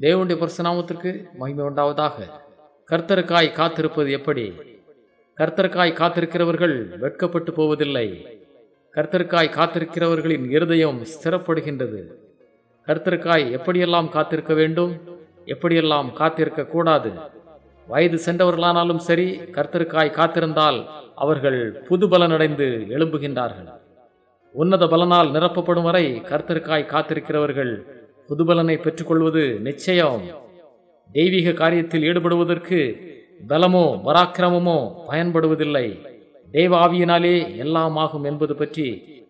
தேவனுடைய பரிசுநாமத்திற்கு மகிமை உண்டாவதாக. கர்த்தருக்காய் காத்திருப்பது எப்படி? கர்த்தருக்காய் காத்திருக்கிறவர்கள் வெட்கப்பட்டு போவதில்லை. கர்த்தருக்காய் காத்திருக்கிறவர்களின் இருதயம் ஸ்திரப்படுகின்றது. கர்த்தருக்காய் எப்படியெல்லாம் காத்திருக்க வேண்டும்? எப்படியெல்லாம் காத்திருக்க கூடாது? வயது சென்றவர்களானாலும் சரி கர்த்தருக்காய் காத்திருந்தால் அவர்கள் புது பலனடைந்து எழும்புகின்றார்கள். உன்னத பலனால் நிரப்பப்படும் வரை கர்த்தருக்காய் காத்திருக்கிறவர்கள் புதுபலனை பெற்றுக்கொள்வது நிச்சயம். தெய்வீக காரியத்தில் ஈடுபடுவதற்கு பலமோ பராக்கிரமமோ பயன்படுவதில்லை. தேவ ஆவியினாலே எல்லாம் ஆகும் என்பது பற்றி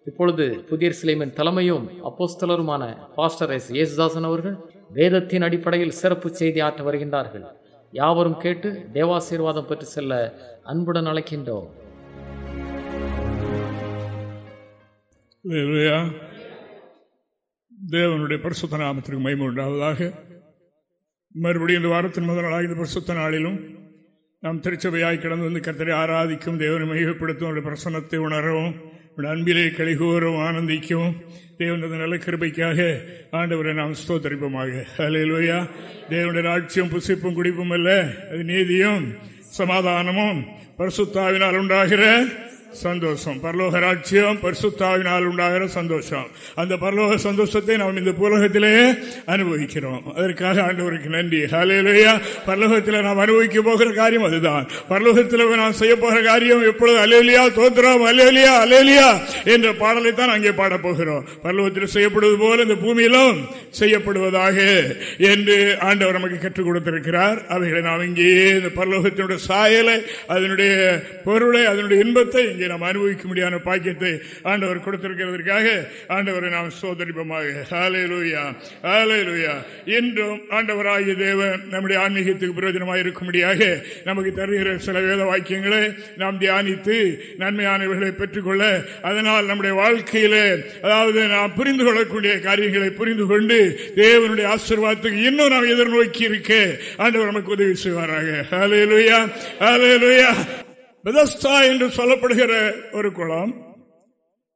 இப்பொழுது புதிய சிலைமின் தலைமையும் அப்போஸ்தலருமான பாஸ்டர் எஸ். யேசுதாசன் அவர்கள் வேதத்தின் அடிப்படையில் சிறப்பு செய்தி ஆற்ற வருகின்றார்கள். யாவரும் கேட்டு தேவாசீர்வாதம் பெற்று செல்ல அன்புடன் அழைக்கின்றோம். தேவனுடைய பரிசுத்த நாமத்திற்கு மகிமை உண்டாவதாக. மறுபடியும் இந்த வாரத்தின் முதல் நாளாக இந்த பரிசுத்த நாளிலும் நாம் திருச்சபையாய் கிடந்து வந்து கர்த்தரை ஆராதிக்கும் தேவனை மையப்படுத்தும் அவருடைய பிரசன்னத்தை உணரவும் அன்பிலே கழிகூறவும் ஆனந்திக்கவும் தேவனது நல்ல கிருபைக்காக ஆண்டவரை நாம் ஸ்தோத்தரிப்போமாக. அலையிலோயா தேவனுடைய ஆட்சியும் புசிப்பும் குடிப்பும் அல்ல அது நீதியும் சமாதானமும் பரிசுத்தாவினால் உண்டாகிற சந்தோஷம். பரலோக ராட்சியம் பரிசுத்தாவினால் உண்டாகிற சந்தோஷம். அந்த பரலோக சந்தோஷத்தை நாம் இந்த புலகத்திலேயே அனுபவிக்கிறோம். அதற்காக ஆண்டவருக்கு நன்றி. ஹalleluya பரலோகத்தில் நாம் அனுபவிக்க போகிற காரியம் அதுதான். பரலோகத்தில் நாம் செய்ய போகிற காரியம் எப்பொழுது அலேலியா தோத்திரம் அலேலியா அலேலியா என்ற பாடலை தான் அங்கே பாடப்போகிறோம் பரலோகத்தில் செய்யப்படுவது போல இந்த பூமியிலும் செய்யப்படுவதாக என்று ஆண்டவர் நமக்கு கற்றுக் கொடுத்திருக்கிறார். அவைகளை நாம் இங்கே இந்த பரலோகத்தினுடைய சாயலை அதனுடைய பொருளை அதனுடைய இன்பத்தை இங்கே நாம் அனுபவிக்க முடியாத பாக்கியத்தை ஆண்டவர் கொடுத்திருக்கிறதற்காக ஆண்டவரை நாம் சோதரிப்பமாக. ஹalleluya ஹalleluya. என்றும் ஆண்டவராகிய தேவன் நம்முடைய ஆன்மீகத்துக்கு பிரயோஜனமாக இருக்கும்படியாக நமக்கு தருகிற சில வேத வாக்கியங்களை நாம் தியானித்து நன்மையானவர்களை பெற்றுக்கொள்ள அதனால் நம்முடைய வாழ்க்கையிலே அதாவது நாம் புரிந்து கொள்ளக்கூடிய காரியங்களை புரிந்து கொண்டு தேவனுடைய ஆசீர்வாதத்துக்கு இன்னும் நாம் எதிர்நோக்கி இருக்க ஆண்டவர் நமக்கு உதவி செய்வாராக. ஹalleluya ஹalleluya. பெதஸ்தா என்று சொல்லப்படுகிற ஒரு குளம்.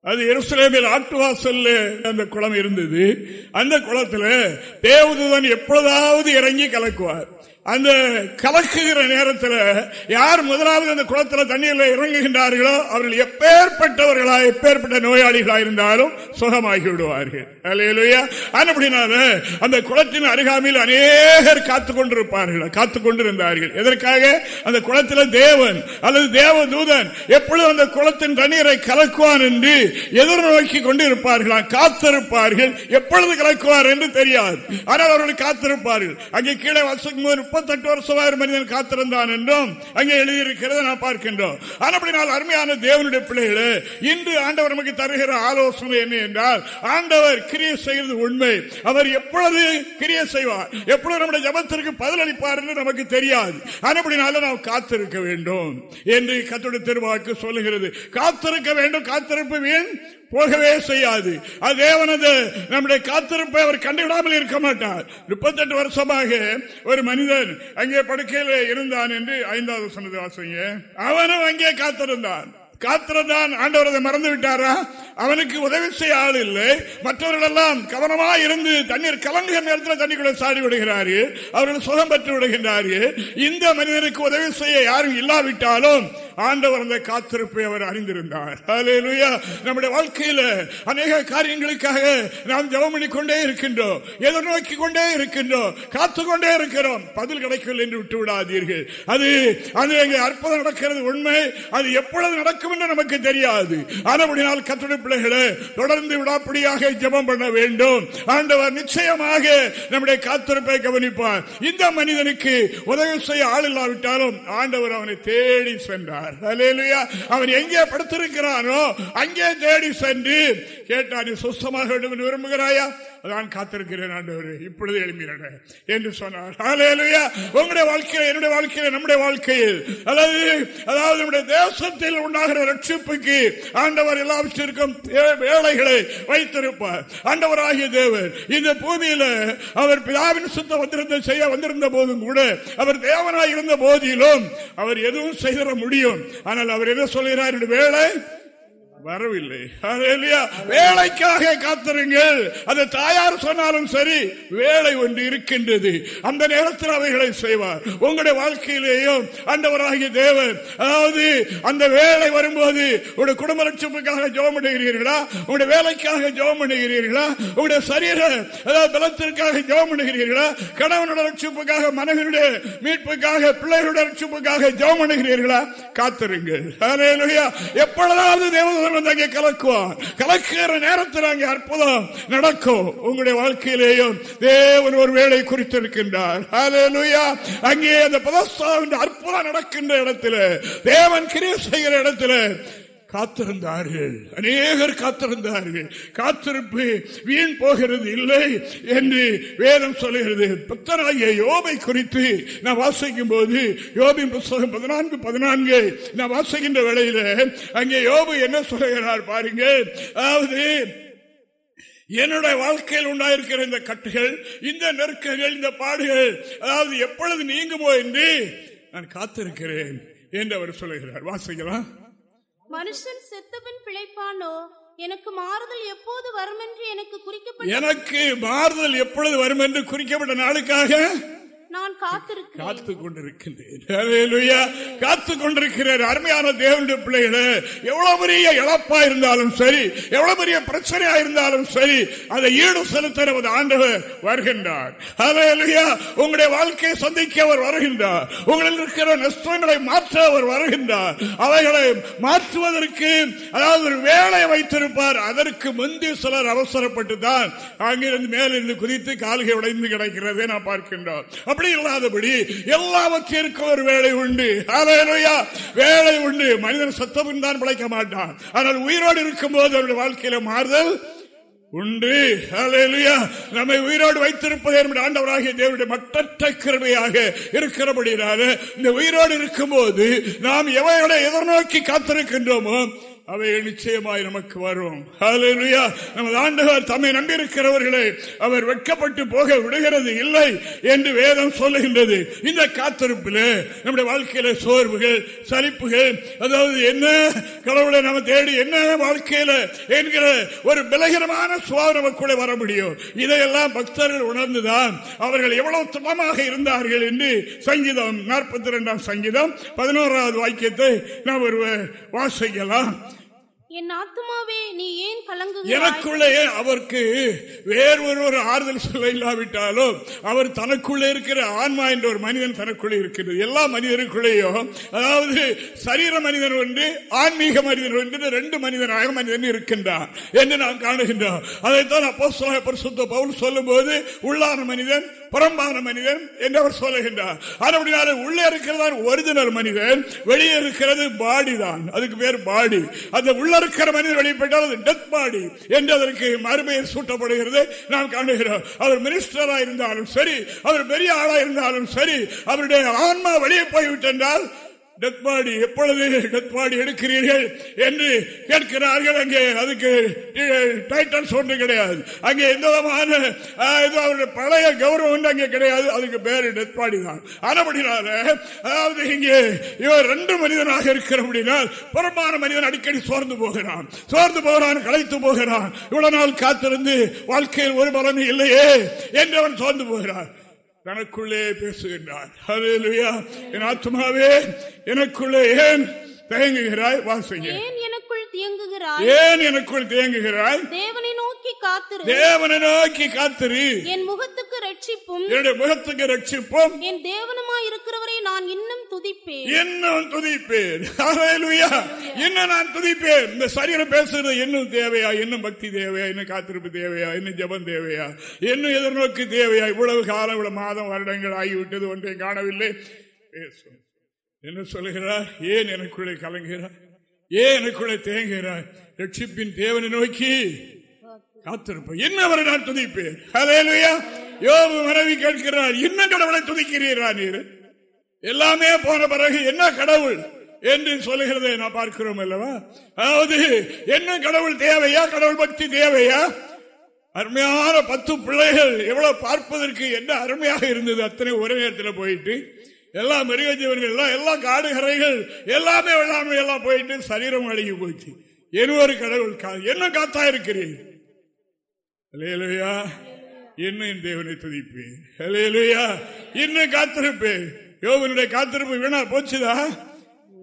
அது எருசலேமில் ஆட்டுவாசல்ல அந்த குளம் இருந்தது. அந்த குளத்துல தேவதூதன் எப்பொழுதாவது இறங்கி கலக்குவார். அந்த கலக்குகிற நேரத்தில் யார் முதலாவது அந்த குளத்தில் தண்ணீரில் இறங்குகின்றார்களோ அவர்கள் எப்பேற்பட்டவர்களா எப்பேற்பட்ட நோயாளிகளா இருந்தாலும் சுகமாகி விடுவார்கள் அல்லேலூயா அந்த குளத்தின் அருகாமையில் அநேகர் காத்து கொண்டிருப்பார்கள் காத்து கொண்டிருந்தார்கள் எதற்காக? அந்த குளத்தில் தேவன் அல்லது தேவ தூதன் எப்பொழுது அந்த குளத்தின் தண்ணீரை கலக்குவான் என்று எதிர்நோக்கி கொண்டிருப்பார்களாம் காத்திருப்பார்கள். எப்பொழுது கலக்குவார் என்று தெரியாது. ஆனால் அவர்கள் காத்திருப்பார்கள். அங்கே கீழே வசிக்கும் முப்பத்தெட்டு வருஷமா மனிதன் காத்திருந்தான் என்றும் அங்கே எழுதியிருக்கிறத நான் பார்க்கின்றோம். அப்படினால் அருமையான தேவனுடைய பிள்ளைகளே இன்று ஆண்டவர் நமக்கு தருகிற ஆலோசனை என்ன என்றால் ஆண்டவர் கிரியை செய்வது உண்மை. அவர் எப்பொழுது கிரியை செய்வார்? எப்பொழுது நம்முடைய ஜபத்திற்கு பதிலளிப்பார் என்று நமக்கு தெரியாது. ஆனப்படினால நாம் காத்திருக்க வேண்டும் என்று கத்துடைய திருவாக்கு சொல்லுகிறது. காத்திருக்க வேண்டும் காத்திருப்பு வீண் போகவே செய்யாது. அது தேவனது நம்முடைய காத்திருப்பை அவர் கண்டுவிடாமல் இருக்க மாட்டார். முப்பத்தெட்டு வருஷமாக ஒரு மனிதன் அங்கே படுக்கையில் இருந்தான் என்று ஐந்தாவது சொன்னது வாசிங்க. அவனும் அங்கே காத்திருந்தான். காத்திருந்தான். ஆண்டவர் அதை மறந்து விட்டாரா? அவனுக்கு உதவி செய்ய ஆள் இல்லை. மற்றவர்கள் எல்லாம் கவனமா இருந்து தண்ணீர் கலங்குகிற நேரத்தில் தண்ணிக்குள்ள சாடி விடுகிறார்கள் அவர்கள் சுகம் பெற்று விடுகின்றார்கள். இந்த மனிதனுக்கு உதவி செய்ய யாரும் இல்லாவிட்டாலும் ஆண்டவர் அந்த காத்திருப்பை அவர் அறிந்திருந்தார். நம்முடைய வாழ்க்கையில அநேக காரியங்களுக்காக நாம் ஜெபம் பண்ணிக்கொண்டே இருக்கின்றோம். எதிர்நோக்கி கொண்டே இருக்கின்றோம். காத்து கொண்டே இருக்கிறோம். பதில் கிடைக்கவில்லை என்று விட்டு விடாதீர்கள். அது அது எங்க அற்புதம் நடக்கிறது. உண்மை. அது எப்பொழுது நடக்கும் என்று நமக்கு தெரியாது. ஆனால் கத்துடைய பிள்ளைகளை தொடர்ந்து விடாப்படியாக ஜெபம் பண்ண வேண்டும். ஆண்டவர் நிச்சயமாக நம்முடைய காத்திருப்பை கவனிப்பார். இந்த மனிதனுக்கு உதவி செய்ய ஆள் இல்லாவிட்டாலும் ஆண்டவர் அவனை தேடி சென்றார். அல்லேலூயா அவன் எங்கே படுத்திருக்கிறானோ அங்கே தேடி சென்று கேட்டா நீ சுத்தமாக வேண்டும் என்று விரும்புகிறாயா? அதான் காத்திருக்கிறேன் ஆண்டவர். இப்பொழுது எழுப்பினட என்று சொன்னார். உங்களுடைய வாழ்க்கையில் என்னுடைய வாழ்க்கையில் நம்முடைய வாழ்க்கையில் அதாவது அதாவது நம்முடைய தேசத்தில் உண்டாகிற ரட்சிப்புக்கு ஆண்டவர் எல்லாவற்றிற்கும் வேலைகளை வைத்திருப்பார். ஆண்டவராகிய தேவர் இந்த பூமியில அவர் பிதாவின் சுத்த வந்திருந்த செய்ய வந்திருந்த போதும் கூட அவர் தேவனாய் இருந்த போதிலும் அவர் எதுவும் செய்திட முடியும். ஆனால் அவர் என்ன சொல்கிறார்? என்னுடைய வேலை வரவில்லை. வேலைக்காக காத்திருங்கள். அது தாயார் சொன்னாலும் சரி வேலை ஒன்று இருக்கின்றது. அந்த நேரத்தில் அவைகளை செய்வார். உங்களுடைய வாழ்க்கையிலேயும் அந்தவராகிய தேவன். அதாவது அந்த வேலை வரும்போது உங்களுடைய குடும்ப லட்சத்துக்காக ஜெபம் பண்ணுகிறீர்களா? உங்களுடைய வேலைக்காக ஜெபம் பண்ணுகிறீர்களா? உங்களுடைய சரீர பலத்திற்காக ஜெபம் பண்ணுகிறீர்களா? கணவனுடைய ரட்சிப்புக்காக மனைவியுடைய மீட்புக்காக பிள்ளைகளுடைய ரட்சிப்புக்காக ஜெபம் பண்ணுகிறீர்களா? காத்திருங்கள். எப்பொழுதாவது எப்பொழுதாவது வந்து அங்கே கலக்குவார் கலக்குகிற நேரத்தில் அங்கே அற்புதம் நடக்கும். உங்களுடைய வாழ்க்கையிலேயும் தேவன் ஒரு வேலை குறித்திருக்கின்றார். அங்கே அந்த பதஸ்தாவின் அற்புதம் நடக்கின்ற இடத்துல தேவன் கிரியை செய்கிற இடத்துல காத்திருந்தார்கள். அநேகர் காத்திருந்தார்கள். காத்திருப்பு வீண் போகிறது இல்லை என்று வேதம் சொல்லுகிறது புத்தராகிய யோபை குறித்து நான் வாசிக்கும் போது யோபின் புஸ்தகம் பதினான்கு பதினான்கு நான் வாசிக்கின்ற வேளையில அங்கே யோபு என்ன சொல்லுகிறார் பாருங்கள். அதாவது என்னுடைய வாழ்க்கையில் உண்டாயிருக்கிற இந்த கட்டுகள் இந்த நெருக்கங்கள் இந்த பாடுகள் அதாவது எப்பொழுது நீங்குமோ என்று நான் காத்திருக்கிறேன் என்று அவர் சொல்லுகிறார் வாசிக்கலாம். மனுஷன் செத்தபின் பிழைப்பானோ? எனக்கு மாறுதல் எப்போது வரும் என்று எனக்கு குறிக்கப்பட்ட எனக்கு மாறுதல் எப்பொழுது வரும் என்று குறிக்கப்பட்ட நாளுக்காக? நான் காத்திருக்கிறேன். காத்து கொண்டிருக்கின்றேன். காத்து கொண்டிருக்கிறார் அருமையான தேவனுடைய பிள்ளைகளே எவ்வளவு பெரிய இழப்பா இருந்தாலும் சரி எவ்வளவு பெரிய பிரச்சனையா இருந்தாலும் சரி அதை ஈடு செலுத்த நமது ஆண்டவர் வருகின்றார். உங்களுடைய வாழ்க்கையை சந்திக்க அவர் வருகின்றார். உங்களில் இருக்கிற நஷ்டங்களை மாற்ற அவர் வருகின்றார். அவைகளை மாற்றுவதற்கு அதாவது ஒரு வேலை வைத்திருப்பார். அதற்கு முந்தி சிலர் அவசரப்பட்டு தான் அங்கிருந்து மேலிருந்து குதித்து கால்கை உடைந்து கிடக்கிறதை நாம் பார்க்கின்றோம். அப்படி இல்லாதபடி எல்லாவற்றிற்கும் ஒரு வேலை உண்டு. வேலை உண்டு. மனிதன் சத்தமும் தான் பிழைக்க மாட்டான். ஆனால் உயிரோடு இருக்கும்போது அவருடைய வாழ்க்கையில மாறுதல் உண்டு. நம்மை உயிரோடு வைத்திருப்பது என்னுடைய ஆண்டவராகிய தேவனுடைய மட்டற்ற கிருமையாக இருக்கிறபடினால இந்த உயிரோடு இருக்கும்போது நாம் எவைகளை எதிர்நோக்கி காத்திருக்கின்றோமோ அவைகள் நிச்சயமாய் நமக்கு வரும். நமது ஆண்டவர் தம்மை நம்பியிருக்கிறவர்களை அவர் வெட்கப்பட்டு போக விடுகிறது இல்லை என்று வேதம் சொல்லுகின்றது. இந்த காத்திருப்பில் நம்முடைய வாழ்க்கையில சோர்வுகள் சலிப்புகள் அதாவது என்ன? கடவுளை நம்ம தேடி என்ன வாழ்க்கையில என்கிற ஒரு பலகீனமான சுவாவம் நமக்குள்ளே வர முடியும். இதையெல்லாம் பக்தர்கள் உணர்ந்துதான் அவர்கள் எவ்வளவு துணமாக இருந்தார்கள் என்று சங்கீதம் நாற்பத்தி இரண்டாம் சங்கீதம் பதினோராவது வாக்கியத்தை நாம் ஒரு வாசிக்கலாம். என் ஆத்மாவே நீ ஏன் கலங்கு எனக்குள்ளே அவருக்கு வேறொரு ஆறுதல் சொல்ல இல்லாவிட்டாலும் அவர் தனக்குள்ளே இருக்கிற ஆன்மா என்ற ஒரு மனிதன் தனக்குள்ளே இருக்கிறது. எல்லா மனிதனுக்குள்ளேயும் அதாவது சரீர மனிதன் ஒன்று ஆன்மீக மனிதன் ஒன்று ரெண்டு மனிதனாக மனிதன் இருக்கின்றான் என்று நாம் காணுகின்றோம். அதைத்தான் அப்போ சுத்த பவுல் சொல்லும் போது உள்ளான மனிதன் புறம்பான மனிதன் என்று அவர் சொல்லுகின்றார். அப்படினால உள்ளே இருக்கிறதான் ஒரிஜினல் மனிதன் வெளியே இருக்கிறது பாடி தான் அதுக்கு பேர் பாடி. அந்த உள்ள மறுக்கிற மனிதர் வெளிப்பட்டால் அது டெத் பாடி என்று அதற்கு மறுபெயர் சூட்டப்படுகிறது. நாம் காணுகிறோம் அவர் மினிஸ்டரா இருந்தாலும் சரி அவர் பெரிய ஆளா இருந்தாலும் சரி அவருடைய ஆன்மா வெளியே போய்விட்டென்றால் டெத் பாடி எப்பொழுது டெத் பாடி எடுக்கிறீர்கள் என்று கேட்கிறார்கள் அங்கே. அதுக்கு டைட்டல்ஸ் ஒன்று கிடையாது. அங்கே எந்த விதமான ஆஹ், இது அவருடைய பழைய கௌரவம் அங்கே கிடையாது. அதுக்கு பேரு டெத் பாடி தான். ஆனபடினால அதாவது இங்கே இவர் ரெண்டு மனிதனாக இருக்கிற இருக்கிறபடினால் புறமான மனிதன் அடிக்கடி சோர்ந்து போகிறான். சோர்ந்து போகிறான் களைத்து போகிறான். இவ்வளவு நாள் காத்திருந்து வாழ்க்கையில் ஒரு பலனும் இல்லையே என்று அவன் சோர்ந்து போகிறான். தனக்குள்ளே பேசுகின்றார். ஹalleluya என் ஆத்மாவே எனக்குள்ளே ஏன் தயங்குகிறாய்? வாசிங்க ஏன் எனக்குள் தியங்குகிறாய்? ஏன் எனக்குள் தேங்குகிறாய் தேவனை நோக்கி காத்திரு. தேவனை நோக்கி காத்திரு. என் முகத்துக்கு ரட்சிப்பும் என்னுடைய முகத்துக்கு ரட்சிப்போம் என் தேவனுமாய் இருக்கிறவரை நான் இன்னும் துதிப்பேன். இன்னும் துதிப்பேன். இன்னும் நான் துதிப்பேன். இந்த சரீரம் பேசுறது இன்னும் தேவையா? இன்னும் பக்தி தேவையா? இன்னும் காத்திருப்பு தேவையா? இன்னும் ஜெபம் தேவையா? இன்னும் எதிர்நோக்கு தேவையா? இவ்வளவு காலம் இவ்வளவு மாதம் வருடங்கள் ஆகிவிட்டது ஒன்றை காணவில்லை. என்ன சொல்லுகிறார்? ஏன் எனக்குள்ளே கலங்குகிறார்? ஏன் எனக்குள்ளே தேங்குகிறார்? ரட்சிப்பின் தேவனை நோக்கி காத்திருப்பேன். என்ன அவரை நான் துதிப்பேன். யோபு மனைவி கேட்கிறார் என்ன கடவுளை துதிக்கிறீரா நீர்? எல்லாமே போன பிறகு என்ன கடவுள்? என்று சொல்லுகிறதை நான் பார்க்கிறோம் அல்லவா? அதாவது என்ன கடவுள் தேவையா? கடவுள் பக்தி தேவையா? அருமையான பத்து பிள்ளைகள் எவ்வளவு பார்ப்பதற்கு என்ன அருமையாக இருந்தது. அத்தனை ஒரே நேரத்தில் போயிட்டு எல்லா மிருக ஜீவன்கள் எல்லாம் எல்லா காடு கரைகள் எல்லாமே வெள்ளாமை எல்லாம் போயிட்டு சரீரம் அடங்கி போச்சு. என்ன ஒரு கடவுள் என்ன காத்தா இருக்கிறீர் இன்னும் என் தேவனை துதிப்பேன். இன்னும் காத்திருப்பேன். யோகனுடைய காத்திருப்பு வீணா போச்சுதா?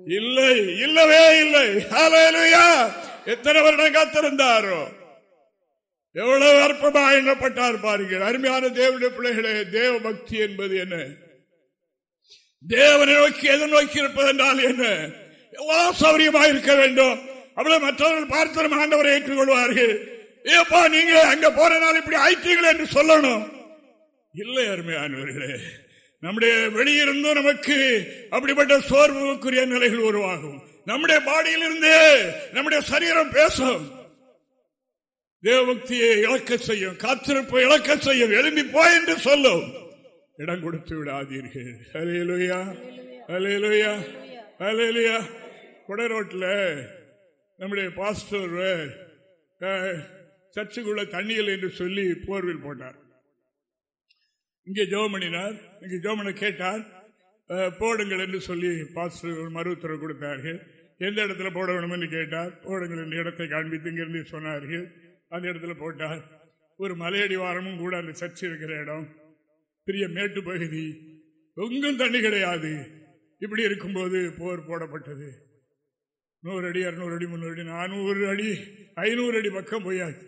இல்லை இல்லவே இல்லை. எத்தனை வருடம் காத்திருந்தாரோ? எவ்வளவு அற்பமா எண்ணப்பட்டார் பாருங்கள். அருமையான தேவனுடைய பிள்ளைகளே தேவ பக்தி என்பது என்ன? தேவனை நோக்கி எதை நோக்கி இருப்பது என்றால் என்ன? எவ்வளவு சௌரியமாக இருக்க வேண்டும். அவ்வளவு மற்றவர்கள் பார்த்து ஆண்டவரை ஏற்றுக்கொள்வார்கள். ஏப்பா நீங்க அங்க போறனால இப்படி ஆயிட்டீங்களே என்று சொல்லணும். இல்லை அருமையானவர்களே நம்முடைய வெளியிருந்தும் நமக்கு அப்படிப்பட்ட சோர்வுக்குரிய நிலைகள் உருவாகும். நம்முடைய பாடியிலிருந்தே நம்முடைய சரீரம் பேசும். தேவபக்தியை இழக்க செய்யும் காத்திருப்பை இழக்க செய்யும் எழும்பி போய் என்று சொல்லும். இடம் கொடுத்து விடாதீர்கள். அலையலுயா அலையலுயா அலையலுயா குடரோட்டில் நம்முடைய பாஸ்டர் சர்ச்சுக்குள்ள தண்ணீர் என்று சொல்லி போர்வில் போட்டார். இங்கே ஜோமணினார் இங்கே ஜோமனை கேட்டார். போடுங்கள் என்று சொல்லி பாஸ்டர்கள் மறு உத்தரவு கொடுத்தார்கள். எந்த இடத்துல போட வேணும் என்று கேட்டார். போடுங்கள் என்ற இடத்தை காண்பித்து இங்கிருந்து சொன்னார்கள். அந்த இடத்துல போட்டார். ஒரு மலையடி வாரமும் கூட அந்த சர்ச்சு இருக்கிற இடம். பெரிய மேட்டு பகுதி. எங்கும் தண்ணி கிடையாது. இப்படி இருக்கும்போது போர் போடப்பட்டது. நூறு அடி இரநூறு அடி முன்னூறு அடி நானூறு அடி ஐநூறு அடி பக்கம் போயாச்சு.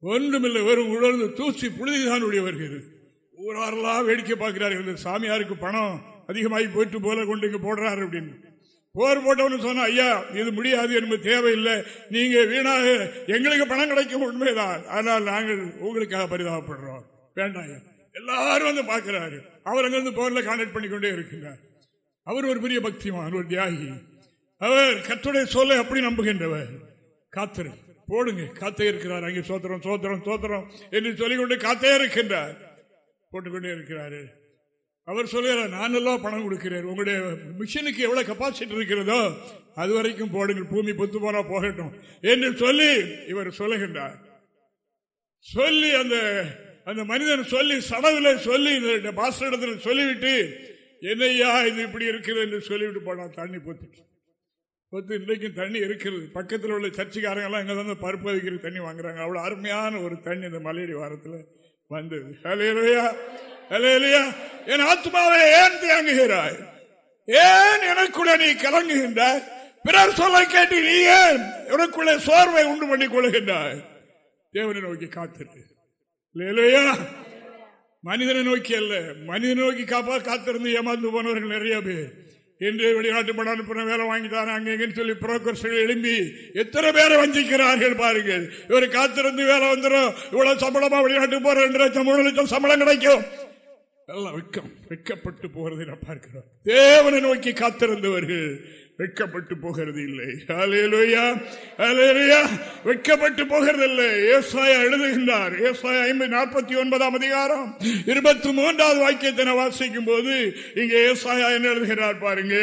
ஒன்றுமில்லை வெறும் உழர்ந்து தூசி புழுதிதான் உடையவர்கள். ஊராரெல்லாம் வேடிக்கை பார்க்கிறார்கள் சாமியாருக்கு பணம் அதிகமாகி போயிட்டு போல கொண்டு இங்கே போடுறாரு அப்படின்னு. போர் போட்டவனு சொன்ன ஐயா இது முடியாது என்பது தேவையில்லை. நீங்க வீணாக எங்களுக்கு பணம் கிடைக்கும் உண்மைதான். ஆனால் நாங்கள் உங்களுக்காக பரிதாபப்படுறோம். வேண்டாம் எல்லாரும் வந்து பார்க்கிறாரு. அவர் அங்கிருந்து போர்ல கான்டாக்ட் பண்ணிக்கொண்டே இருக்கிறார். அவர் ஒரு பெரிய பக்திமான் ஒரு தியாகி. அவர் கத்துடைய சொல்லை அப்படி நம்புகின்றவர். காத்திரு போடுங்க. காத்தே இருக்கிறார். அங்கே சோத்திரம் சோத்திரம் சோத்திரம் என்று சொல்லிக்கொண்டு காத்தே இருக்கின்றார். போட்டுக்கொண்டே இருக்கிறாரு. அவர் சொல்லுகிறார் நான் எல்லாம் பணம் கொடுக்கிறேன். உங்களுடைய மிஷினுக்கு எவ்வளவு கெப்பாசிட்டி இருக்கிறதோ அது வரைக்கும் போடுங்கள். பூமி பொத்து போனா போகட்டும். என்று சொல்லி இவர் சொல்லுகின்றார். சொல்லி அந்த அந்த மனிதன் சொல்லி சடவில் சொல்லி பாஸ்டரிடத்தில் சொல்லிவிட்டு என்னையா இது இப்படி இருக்கிறது? என்று சொல்லிவிட்டு போனா தண்ணி பொத்துட்டு பொத்து இன்றைக்கும் தண்ணி இருக்கிறது. பக்கத்தில் உள்ள சர்ச்சைக்காரங்கெல்லாம் எங்கே தான் வந்து பருப்பு வைக்கிற தண்ணி வாங்குறாங்க. அவ்வளோ அருமையான ஒரு தண்ணி இந்த மலையடி வாரத்தில் வந்தது. ஹலையிலையா ஹலையிலையா என் ஆத்மாவை ஏன் தேங்குகிறாய் ஏன் எனக்குள்ள நீ கலங்குகின்றாய்? பிறர் சொல்ல கேட்டு நீ ஏன் எனக்குள்ளே சோர்வை உண்டு பண்ணி கொள்கின்றாய்? தேவனை நோக்கி காத்திரு. மனிதனை நோக்கி அல்ல. மனிதனை நோக்கி காப்பா காத்திருந்து ஏமாந்து போனவர்கள் நிறைய பேர். என்று வெளிநாட்டு படம் அனுப்பின வேலை வாங்கிட்டாங்க அங்கேன்னு சொல்லி புரோக்கர்ஸ்கள் எழும்பி எத்தனை பேரை வஞ்சிக்கிறார்கள் பாருங்கள். இவர் காத்திருந்து வேலை வந்துடும் இவ்வளவு சம்பளமா வெளிநாட்டு போற ரெண்டு லட்சம் மூணு லட்சம் சம்பளம் கிடைக்கும். எல்லாம் வெக்கம் வெக்கப்பட்டு போறதை நான் பார்க்கிறோம். தேவனை நோக்கி காத்திருந்தவர்கள் வெட்கப்பட்டு போகிறது இல்லை வெட்கப்பட்டு போகிறது இல்லை ஏசாயா எழுதுகின்றார். ஏசாயா ஐம்பது நாற்பத்தி ஒன்பதாம் அதிகாரம். இருபத்தி மூன்றாவது வாக்கியத்தினை வாசிக்கும் போது இங்கே ஏசாயா என்ன எழுதுகிறார் பாருங்க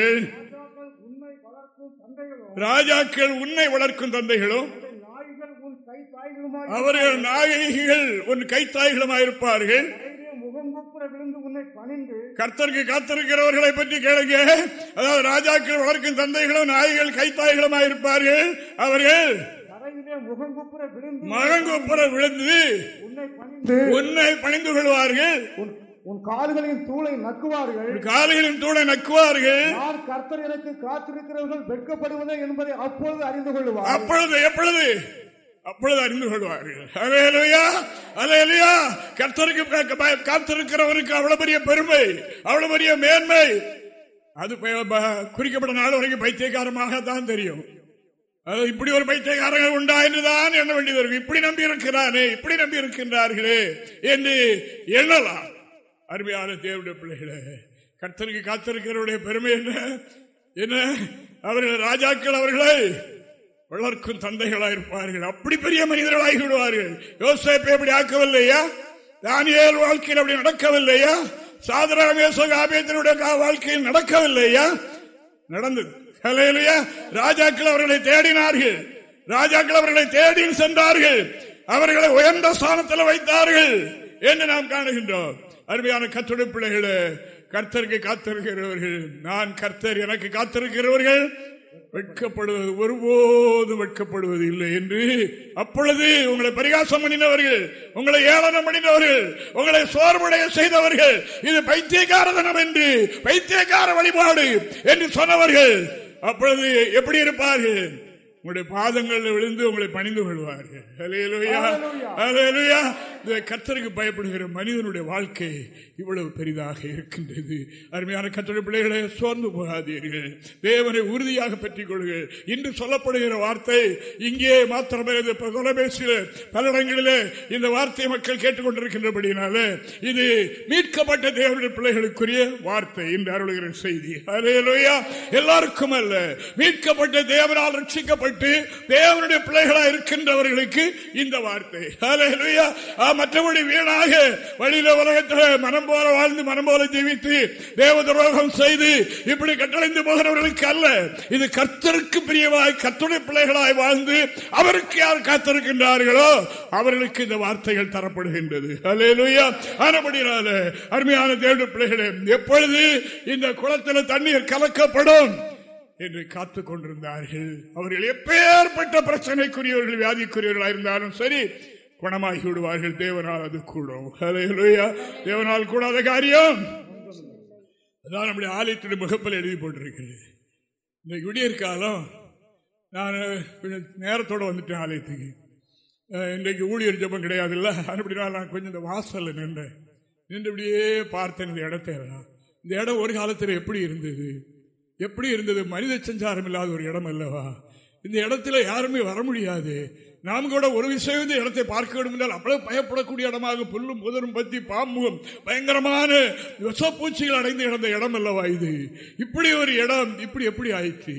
ராஜாக்கள் உன்னை வளர்க்கும் தந்தைகளும் அவர்கள் நாயகிகள் உன் கைத்தாய்களுமாயிருப்பார்கள் கர்த்தருக்கு காத்திருக்கிறவர்களை பற்றி கேளுங்க. அதாவது ராஜாக்கள் வளர்க்கும் தந்தைகளும் நாய்கள் கைத்தாய்களும் இருப்பார்கள் அவர்கள் மகங்குப்புற விழுந்து உன்னை பணிந்து கொள்வார்கள். உன் கால்களின் தூளை நக்குவார்கள். கால்களின் தூளை நக்குவார்கள். யார் கர்த்தர் எனக்கு காத்திருக்கிறவர்கள் வெட்கப்படுவதே என்பதை அப்பொழுது அறிந்து கொள்வார். அப்பொழுது எப்பொழுது? அப்பொழுது அறிந்து கொள்வார்கள். அலையலையா கர்த்தருக்கு காத்திருக்கிறவருக்கு அவ்வளவு பெரிய பெருமை அவ்வளவு பெரிய மேன்மை. அது குறிக்கப்பட்ட நாள் வரைக்கும் பைத்தியக்காரமாக தான் தெரியும். இப்படி ஒரு பைத்தியக்காரர்கள் உண்டா என்றுதான் எண்ண வேண்டியது இப்படி நம்பி இருக்கிறானே இப்படி நம்பி இருக்கின்றார்களே என்று எண்ணலாம். அருமையான தேவடைய பிள்ளைகளே கர்த்தருக்கு காத்திருக்கிறவருடைய பெருமை என்ன? என்ன? அவர்கள் ராஜாக்கள் அவர்களை வளர்க்கும் தந்தைகளாக இருப்பார்கள் அப்படி பெரிய மனிதர்களாகி விடுவார்கள் யோசிப்பை எப்படி ஆக்கவில்லையா? தானியல் வாழ்க்கையில் அப்படி நடக்கவில்லையா? சாதராமேசகாபியத்தினுடைய வாழ்க்கையில் நடக்கவில்லையா? நடந்தது. ராஜாக்கள் அவர்களை தேடினார்கள். ராஜாக்கள் அவர்களை தேடி சென்றார்கள். அவர்களை உயர்ந்த ஸ்தானத்தில் வைத்தார்கள் என்று நாம் காணுகின்றோம். அருமையான கத்துடைய கர்த்தருக்கு காத்திருக்கிறவர்கள் நான் கர்த்தர் எனக்கு காத்திருக்கிறவர்கள் வெட்கப்படுவது ஒருபோதும் வெட்கப்படுவது இல்லை என்று அப்பொழுது உங்களை பரிகாசம் பண்ணினவர்கள் உங்களை ஏளனம் பண்ணினவர்கள் உங்களை சோர்வடைய செய்தவர்கள் இது பைத்தியகாரதனம் என்று பைத்தியகார வழிபாடு என்று சொன்னவர்கள் அப்பொழுது எப்படி இருப்பார்கள்? உங்களுடைய பாதங்களில் விழுந்து உங்களை பணிந்து கொள்வார்கள். கர்த்தருக்கு பயப்படுகிற மனிதனுடைய வாழ்க்கை இவ்வளவு பெரிதாக இருக்கின்றது. அருமையான கத்தருடைய பிள்ளைகளை சோர்ந்து போகாதீர்கள். தேவனை உறுதியாக பெற்றுக் கொள்ளுங்கள் இன்று சொல்லப்படுகிற வார்த்தை இங்கே மாத்திரமே தொலைபேசியில் பல இடங்களிலே இந்த வார்த்தையை மக்கள் கேட்டுக்கொண்டிருக்கின்றபடினால இது மீட்கப்பட்ட தேவனுடைய பிள்ளைகளுக்குரிய வார்த்தை என்று அருளுகிற செய்தி. எல்லாருக்கும் அல்ல. மீட்கப்பட்ட தேவனால் ரட்சிக்கப்பட்டு தேவனுடைய பிள்ளைகளா இருக்கின்றவர்களுக்கு இந்த வார்த்தை. மற்றபடி வீணாக வழியில உலகத்தில் மனம் போல வாழ்ந்து மனம் போல ஜீவித்து தேவ துரோகம் செய்து இப்படி கட்டளைந்து போகிறவர்களுக்கு அல்ல. இது கர்த்தருக்கு பிரியவாய் கத்துடைய பிள்ளைகளாய் வாழ்ந்து அவருக்கு யார் காத்திருக்கின்றார்களோ அவர்களுக்கு இந்த வார்த்தைகள் தரப்படுகின்றது. ஹalleluya. ஆனபடினால அருமையான தேவ பிள்ளைகளே எப்பொழுது இந்த குளத்தில் தண்ணீர் கலக்கப்படும் என்று காத்துக் கொண்டிருந்தார்கள் அவர்கள் எப்பேற்பட்ட பிரச்சனைக்குரியவர்கள் வியாதிக்குரியவர்களாக இருந்தாலும் சரி குணமாகி விடுவார்கள். தேவனால் அது கூடும். தேவனால் கூடாத காரியம். அதான் நம்முடைய ஆலயத்துடைய முகப்பில் எழுதி போட்டிருக்கிறது இந்த விடியற் காலம் நான் கொஞ்சம் வந்துட்டேன் ஆலயத்துக்கு. இன்றைக்கு ஊழியர் ஜபம் கிடையாதுல்ல. அப்படின்னா நான் கொஞ்சம் இந்த வாசலில் நின்றேன். நின்று இப்படியே பார்த்தேன் இந்த இடத்தை இந்த இடம் ஒரு காலத்தில் எப்படி இருந்தது? எப்படி இருந்தது? மனித சஞ்சாரம் இல்லாத ஒரு இடம் அல்லவா? இந்த இடத்துல யாருமே வர முடியாது. நாம் கூட ஒரு விஷயம் இந்த இடத்தை பார்க்க வேண்டும் என்றால் அவ்வளவு பயப்படக்கூடிய இடமாக புல்லும் புதரும் பத்தி பாம்புகம் பயங்கரமான விஷப்பூச்சிகள் அடைந்து இடந்த இடம் அல்லவா இது? இப்படி ஒரு இடம் இப்படி எப்படி ஆயிற்று?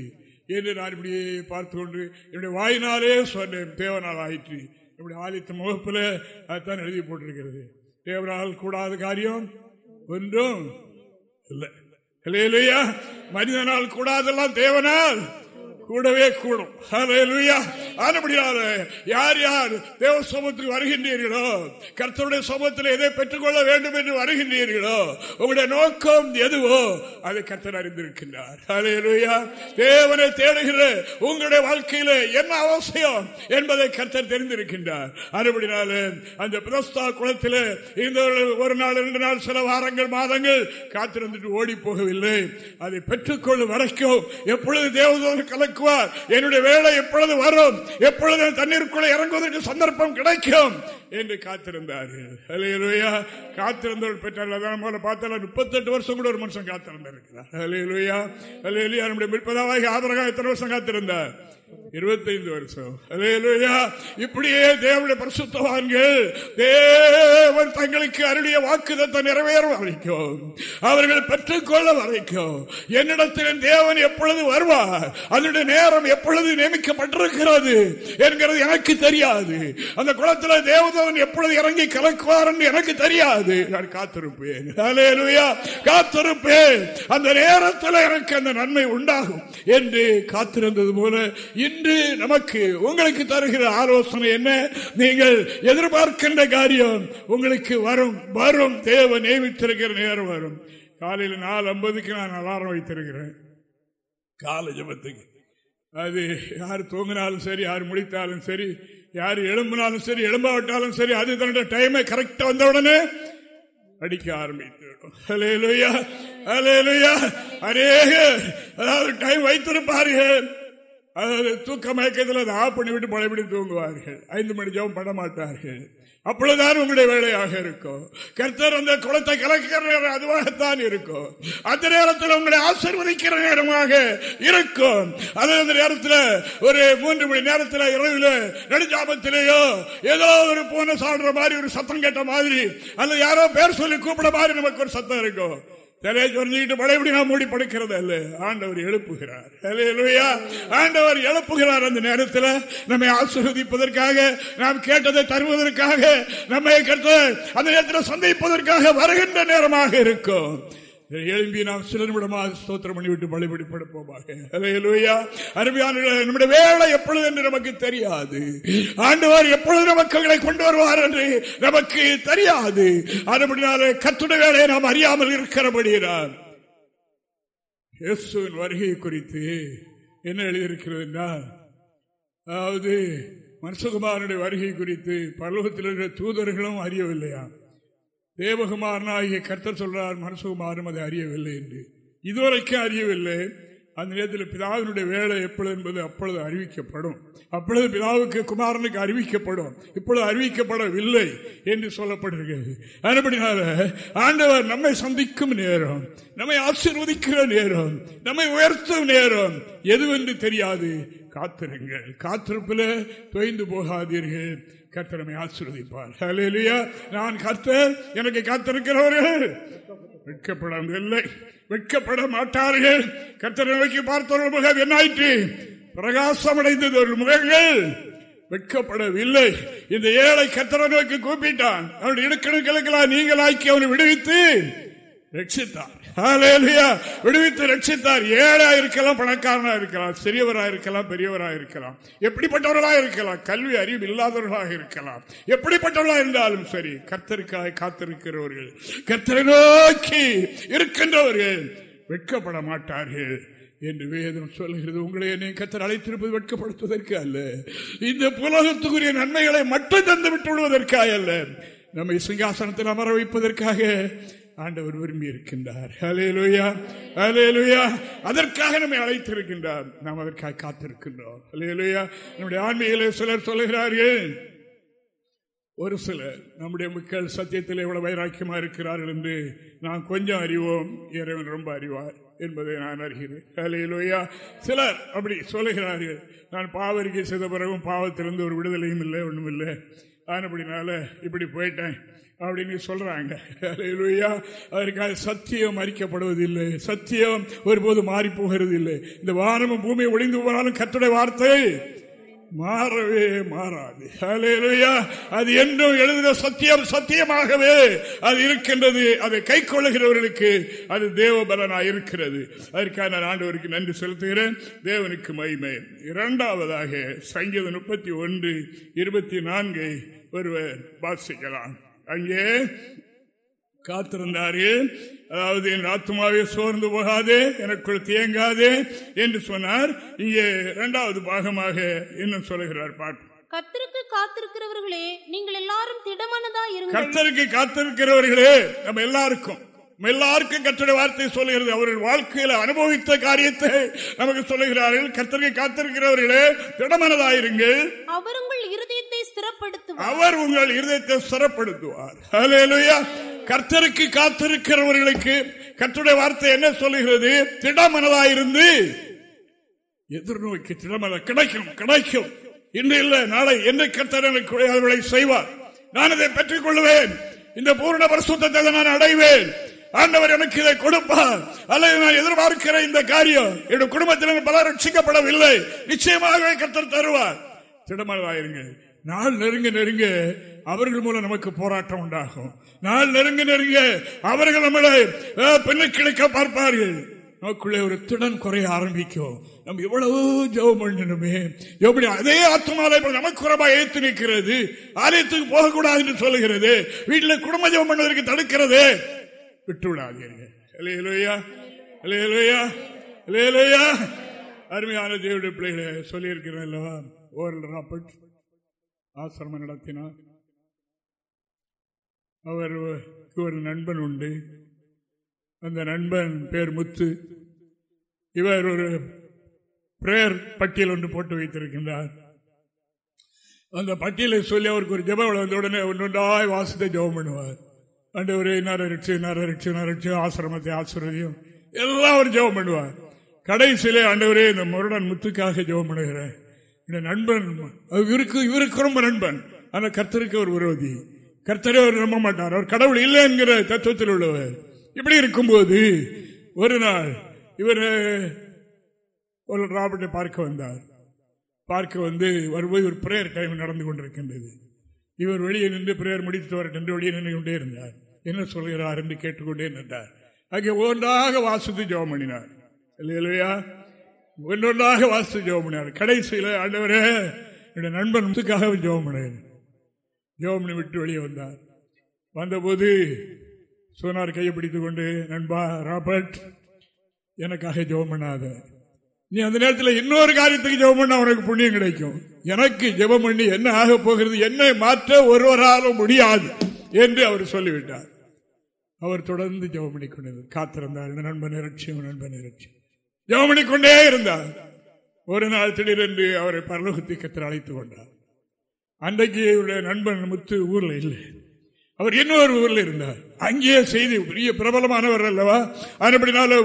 என்று நான் இப்படியே பார்த்து கொண்டு என்னுடைய வாயினாலே சொன்னேன் தேவனால் ஆயிற்று. என்னுடைய ஆலயத்து முகப்பில் அதுதான் எழுதி போட்டிருக்கிறது. தேவனால் கூடாத காரியம் ஒன்றும் இல்லை. இல்லையா மனிதனால் கூடாதெல்லாம் தேவனால். கூடவே கூடும் ஹalleluya. ஆனபடியால யார் யார் தேவ சமூகத்துக்கு வருகின்றீர்களோ கர்த்தருடைய சமூகத்தில் எதை பெற்றுக்கொள்ள வேண்டும் என்று வருகின்றீர்களோ உங்களுடைய நோக்கம் எதுவோ அதை கர்த்தர் அறிந்திருக்கின்றார் ஹalleluya. தேவனை தேடுகிற உங்களுடைய வாழ்க்கையில என்ன அவசியம் என்பதை கர்த்தர் தெரிந்திருக்கின்றார் அதுபடினால அந்த பிரஸ்தா குளத்தில் இந்த ஒரு நாள் இரண்டு நாள் சில வாரங்கள் மாதங்கள் காத்திருந்துட்டு ஓடி போகவில்லை அதை பெற்றுக்கொள்ளும் வரைக்கும் எப்பொழுது தேவதூதர் கலக்குவார் என்னுடைய வேலை எப்பொழுது வரும்? எப்பொழுது தண்ணீருக்குள்ள இறங்குவதற்கு சந்தர்ப்பம் கிடைக்கும்? என்று காத்திருந்தார்கள் ஹalleluya. காத்திருந்தவர்கள் பெற்றால் அதான் முதல்ல பார்த்தால முப்பத்தெட்டு வருஷம் கூட ஒரு மனுஷன் காத்திருந்திருக்கிறார். அலையலுயா அலையலுயா நம்முடைய மிற்பதாவாகி ஆபரகம் எத்தனை வருஷம் காத்திருந்தார்? இருபத்தைந்து வருஷம். இப்படியே தேவனுடைய பரிசுத்தவான்கள் தேவன் தங்களுக்கு அருளிய வாக்குதத்தை நிறைவேறும் வரைக்கும் அவர்கள் பெற்றுக்கொள்ள வரைக்கும் என்னிடத்தில் தேவன் எப்பொழுது வருவார் அதனுடைய நேரம் எப்பொழுது நியமிக்கப்பட்டிருக்கிறது என்கிறது எனக்கு தெரியாது. அந்த குளத்தில் தேவதவன் எப்பொழுது இறங்கி கலக்குவார் என்று எனக்கு தெரியாது. நான் காத்திருப்பேன். காத்திருப்பேன். அந்த நேரத்தில் எனக்கு அந்த நன்மை உண்டாகும் என்று காத்திருந்தது போல இன்று நமக்கு உங்களுக்கு தருகிற ஆலோசனை என்ன? நீங்கள் எதிர்பார்க்கின்ற காரியம் உங்களுக்கு வரும். வரும். தேவ நியமித்திருக்கிற நேரம் வரும். காலையில் நாலு ஐம்பதுக்கு நான் அலாரம் வைத்திருக்கிறேன். காலை ஜபத்துக்கு அது யார் தூங்கினாலும் சரி யார் முடித்தாலும் சரி யார் எழும்பினாலும் சரி எழும்பாவிட்டாலும் சரி அது தன்னுடைய டைமை கரெக்டா வந்த உடனே அடிக்க ஆரம்பித்துவிடும். அலே ஹalleluya. அநேக அதாவது டைம் வைத்திருப்பார்கள். அதாவது தூக்க மயக்கத்தில் அதை ஆஃப் பண்ணிவிட்டு பழையபடி தூங்குவார்கள். ஐந்து மணி ஜெபம் பண்ண மாட்டார்கள். அப்பொழுதுதான் உங்களுடைய வேலையாக இருக்கும். கர்த்தர் அந்த குளத்தை கலக்கிற நேரம் அதுவாகத்தான் இருக்கும். அந்த நேரத்தில் உங்களை ஆசீர்வதிக்கிற நேரமாக இருக்கும். அது அந்த நேரத்தில் ஒரு மூன்று மணி நேரத்தில் இரவில் நெடுஞ்சாபத்திலேயோ ஏதோ ஒரு பூனை சாடுற மாதிரி ஒரு சத்தம் கேட்ட மாதிரி அல்லது யாரோ பேர் சொல்லி கூப்பிட மாதிரி நமக்கு ஒரு சத்தம் இருக்கும். தலையை சொல்லிட்டு பழையபடி நாம் மூடி படுக்கிறது அல்ல. ஆண்டவர் எழுப்புகிறார். ஆண்டவர் எழுப்புகிறார் அந்த நேரத்தில். நம்மை ஆசீர்வதிப்பதற்காக நாம் கேட்டதை தருவதற்காக நம்மை கற்று அந்த நேரத்தில் சந்திப்பதற்காக வருகின்ற நேரமாக இருக்கும். எழும்பி நாம் சில நிமிடமாக ஸ்தோத்திரம் பண்ணிவிட்டு விட்டு பழிபடி படுப்போமாக நம்முடைய வேலை எப்பொழுது என்று நமக்கு தெரியாது. ஆண்டவர் எப்பொழுது நமக்கு கொண்டு வருவார் என்று நமக்கு தெரியாது. அதுபடினாலே கத்துடைய வேலையை நாம் அறியாமல் இருக்கிறபடியார் இயேசுவின் வருகை குறித்து என்ன எழுதியிருக்கிறது என்றால் அதாவது மனுஷகுமாரனுடைய வருகை குறித்து பல்லவத்தில் இருக்கிற தூதர்களும் அறியவில்லையா தேவகுமாரனாகிய கர்த்தர் சொல்றார் மனசுகுமாரும் அதை அறியவில்லை என்று. இதுவரைக்கும் அறியவில்லை. அந்த நேரத்தில் பிதாவினுடைய வேலை எப்பொழுது என்பது அப்பொழுது அறிவிக்கப்படும். அப்பொழுது பிதாவுக்கு குமாரனுக்கு அறிவிக்கப்படும். இப்பொழுது அறிவிக்கப்படவில்லை என்று சொல்லப்படுகிறது. அதுபடினால ஆண்டவர் நம்மை சந்திக்கும் நேரம் நம்மை ஆசீர்வதிக்கிற நேரம் நம்மை உயர்த்தும் நேரம் எதுவென்று தெரியாது. காத்திருங்கள். காத்திருப்பில் தொய்ந்து போகாதீர்கள். கர்த்தரமை ஆசீர்வதிப்பார். ஹalleluya நான் கர்த்தர் எனக்கு காத்திருக்கிறவர்கள் வெட்கப்படவில்லை. வெட்கப்பட மாட்டார்கள் கர்த்தரை நோக்கி பார்த்தவர்கள் முகம் என்னாயிற்று பிரகாசமடைந்தது ஒரு முகங்கள் வெட்கப்படவில்லை. இந்த ஏழை கர்த்தரை நோக்கி கூப்பிட்டான். அவனுடைய இடுக்கணுக்களுக்கெல்லாம் நீங்கள் ஆக்கி அவனை விடுவித்து விடுவித்து ரட்சித்தார். ஏழா இருக்கலாம் பணக்காரனா இருக்கலாம் சிறியவரா இருக்கலாம் பெரியவரா இருக்கலாம் எப்படிப்பட்டவர்களா இருக்கலாம்? கல்வி அறிவு இல்லாதவர்களாக இருக்கலாம். எப்படிப்பட்டவர்களா இருந்தாலும் சரி கர்த்தருக்காக காத்திருக்கிறவர்கள் கர்த்தரை நோக்கி இருக்கின்றவர்கள் வெட்கப்பட மாட்டார்கள் என்று வேதம் சொல்லுகிறது. உங்களை என்னை கத்தர் அழைத்திருப்பது வெட்கப்படுத்துவதற்கு அல்ல. இந்த புலகத்துக்குரிய நன்மைகளை மட்டும் தந்து விட்டு விடுவதற்காக அல்ல. நம்மை சிங்காசனத்தில் அமர வைப்பதற்காக ஆண்டவர் விரும்பி இருக்கின்றார் ஹalleluya ஹalleluya அதற்காக நம்மை அழைத்திருக்கின்றார். நாம் அதற்காக காத்திருக்கின்றோம். ஹalleluya நம்முடைய ஆன்மீகளை சிலர் சொல்லுகிறார்கள். ஒரு சிலர் நம்முடைய மக்கள் சத்தியத்தில் எவ்வளவு வைராக்கியமா இருக்கிறார்கள் என்று நான் கொஞ்சம் அறிவோம். இறைவன் ரொம்ப அறிவார் என்பதை நான் அறிகிறேன். ஹalleluya சிலர் அப்படி சொல்லுகிறார்கள். நான் பாவரிக்கை செய்த பிறகும் பாவத்திலிருந்து ஒரு விடுதலையும் இல்லை ஒன்றும் இல்லை ஆனப்படினால இப்படி போயிட்டேன். அப்படின்னு சொல்றாங்க. அதற்காக சத்தியம் அறிக்கப்படுவதில்லை சத்தியம் ஒருபோது மாறி போகிறது இல்லை இந்த வானமும் பூமியை ஒளிந்து போனாலும் கத்துடைய வார்த்தை மாறவே மாறாது. அது என்றும் எழுதுகிற சத்தியம் சத்தியமாகவே அது இருக்கின்றது. அதை கை கொள்ளுகிறவர்களுக்கு அது தேவபலனா இருக்கிறது. அதற்காக நான் ஆண்டவருக்கு நன்றி செலுத்துகிறேன். தேவனுக்கு மகிமை. இரண்டாவதாக சங்கீதம் முப்பத்தி ஒன்று இருபத்தி நான்கை ஒருவர் வாசிக்கலாம். அங்கே காத்திருந்தார்கள் அதாவது என் ஆத்மாவே சோர்ந்து போகாதே எனக்குள் தேங்காதே என்று சொன்னார். இங்கே இரண்டாவது பாகமாக இன்னும் சொல்லுகிறார் பாட்டு. கர்த்தருக்கு காத்திருக்கிறவர்களே நீங்கள் எல்லாரும் திடமனதா இருங்கள். கர்த்தருக்கு காத்திருக்கிறவர்களே நம்ம எல்லாருக்கும். எல்லாருக்கும் கர்த்தருடைய வார்த்தை சொல்லுகிறது. அவர்கள் வாழ்க்கையில அனுபவித்த காரியத்தை நமக்கு சொல்லுகிறார்கள். கர்த்தருக்கு காத்திருக்கிறவர்களே திடமனதாயிருங்கள். அவர் உங்கள் இருதயத்தை ஸ்திரப்படுத்துவார். அவர் உங்கள் இருதயத்தை ஹalleluya. கர்த்தருக்கு காத்திருக்கிறவர்களுக்கு கர்த்தருடைய வார்த்தை என்ன சொல்லுகிறது? திடமனதாயிருந்து எதிர்நோக்கி திடமன கிடைக்கும் கிடைக்கும். இன்று இல்ல நாளை என்ன கர்த்தர் செய்வார்? நான் இதை பெற்றுக் கொள்வேன் இந்த பூர்ண பரிசுத்தத்தை நான் அடைவேன். ஆண்டவர் எனக்கு இதை கொடுப்பார். அல்லது நான் எதிர்பார்க்கிற இந்த காரியம் என்னுடைய குடும்பத்தில் பலர் ரட்சிக்கப்படவில்லை. நிச்சயமாகவே கத்தர் தருவார். திடமனதாயிருங்கள் நாள் நெருங்க நெருங்க அவர்கள் மூலம் நமக்கு போராட்டம் உண்டாகும். நாள் நெருங்க நெருங்க அவர்கள் நம்மளை அஹ், பின்னுக்கிழைக்க பார்ப்பார்கள். நமக்குள்ளே ஒரு திடன் குறைய ஆரம்பிக்கும். நம்ம எவ்வளவு ஜெபம் பண்ணணுமே எப்படி அதே ஆத்மாலை நமக்கு குறமா ஏற்று நிற்கிறது. ஆலயத்துக்கு போகக்கூடாது என்று சொல்லுகிறது. வீட்டில் குடும்ப ஜெபம் பண்ணுவதற்கு தடுக்கிறது. விட்டுவிடாதீர்கள். அருமையான தேவடைய பிள்ளைகளை சொல்லியிருக்கிறேன் அல்லவா ஓரல் ராபர்ட் ஆசிரமம் நடத்தினார். அவருக்கு ஒரு நண்பன் உண்டு. அந்த நண்பன் பேர் முத்து. இவர் ஒரு பிரேயர் பட்டியல் ஒன்று போட்டு வைத்திருக்கின்றார். அந்த பட்டியலை சொல்லி அவருக்கு ஒரு ஜபம் வந்த உடனே ஒன்றொன்றாய் வாசத்தை ஜெபம் பண்ணுவார். ஆண்டவரே நரரிச்சு நரரிச்சு நரரிச்சு ஆசிரமத்தை ஆசிரியம் எல்லாம் ஒரு ஜெபம் பண்ணுவார். கடைசியிலே ஆண்டவரே இந்த முருடன் முத்துக்காக ஜெபம் பண்ணுகிறேன் இந்த நண்பன் இவருக்கு இவருக்கு ரொம்ப நண்பன். ஆனா கர்த்தருக்கு ஒரு விரோதி. கர்த்தரே அவர் நம்ப மாட்டார். அவர் கடவுள் இல்லை என்கிற தத்துவத்தில் உள்ளவர். இப்படி இருக்கும்போது ஒரு நாள் இவர் ஒரு ராபர்ட்டை பார்க்க வந்தார். பார்க்க வந்து வரும்போது ஒரு பிரேயர் டைம் நடந்து கொண்டிருக்கின்றது. இவர் வெளியே நின்று பிரேயர் முடித்து வரட்டும் என்று வெளியே நின்று கொண்டே இருந்தார். என்ன சொல்கிறார் என்று கேட்டுக்கொண்டே நின்றார். அங்கே ஒன்றாக வாசித்து ஜெபம் பண்ணினார். இல்லையா ஒன்றொன்றாக வாசித்து ஜெபம் பண்ணினார். கடைசியில் ஆண்டவரே என்னுடைய நண்பன் முத்துக்காக ஜெபம் பண்ணேன். ஜெபம் பண்ணி விட்டு வெளியே வந்தார். வந்தபோது சோனார் கையை பிடித்து கொண்டு நண்பா ராபர்ட் எனக்காக ஜெபம் பண்ணாத. நீ அந்த நேரத்தில் இன்னொரு காரியத்துக்கு ஜெபம் பண்ண உனக்கு புண்ணியம் கிடைக்கும். எனக்கு ஜெபம் பண்ணி என்ன ஆக போகிறது என்னை மாற்ற ஒருவராலும் முடியாது என்று அவர் சொல்லிவிட்டார். அவர் தொடர்ந்து ஜெபம் பண்ணி கொண்டிருந்தார். காத்திருந்தார். இந்த நண்பன் நிரட்சியம் நண்பன் நிரட்சியம் ஜெபம் பண்ணி கொண்டே இருந்தார். ஒரு நாள் திடீரென்று அவரை பரலோகத்தை கத்திர அழைத்துக் கொண்டார். அன்றைக்கு இவருடைய நண்பன் முத்து ஊரில் இல்லை. அவர் இன்னொரு ஊரில் இருந்தார். அங்கேயே செய்தி பெரிய பிரபலமானவர் அல்லவா? அப்படினால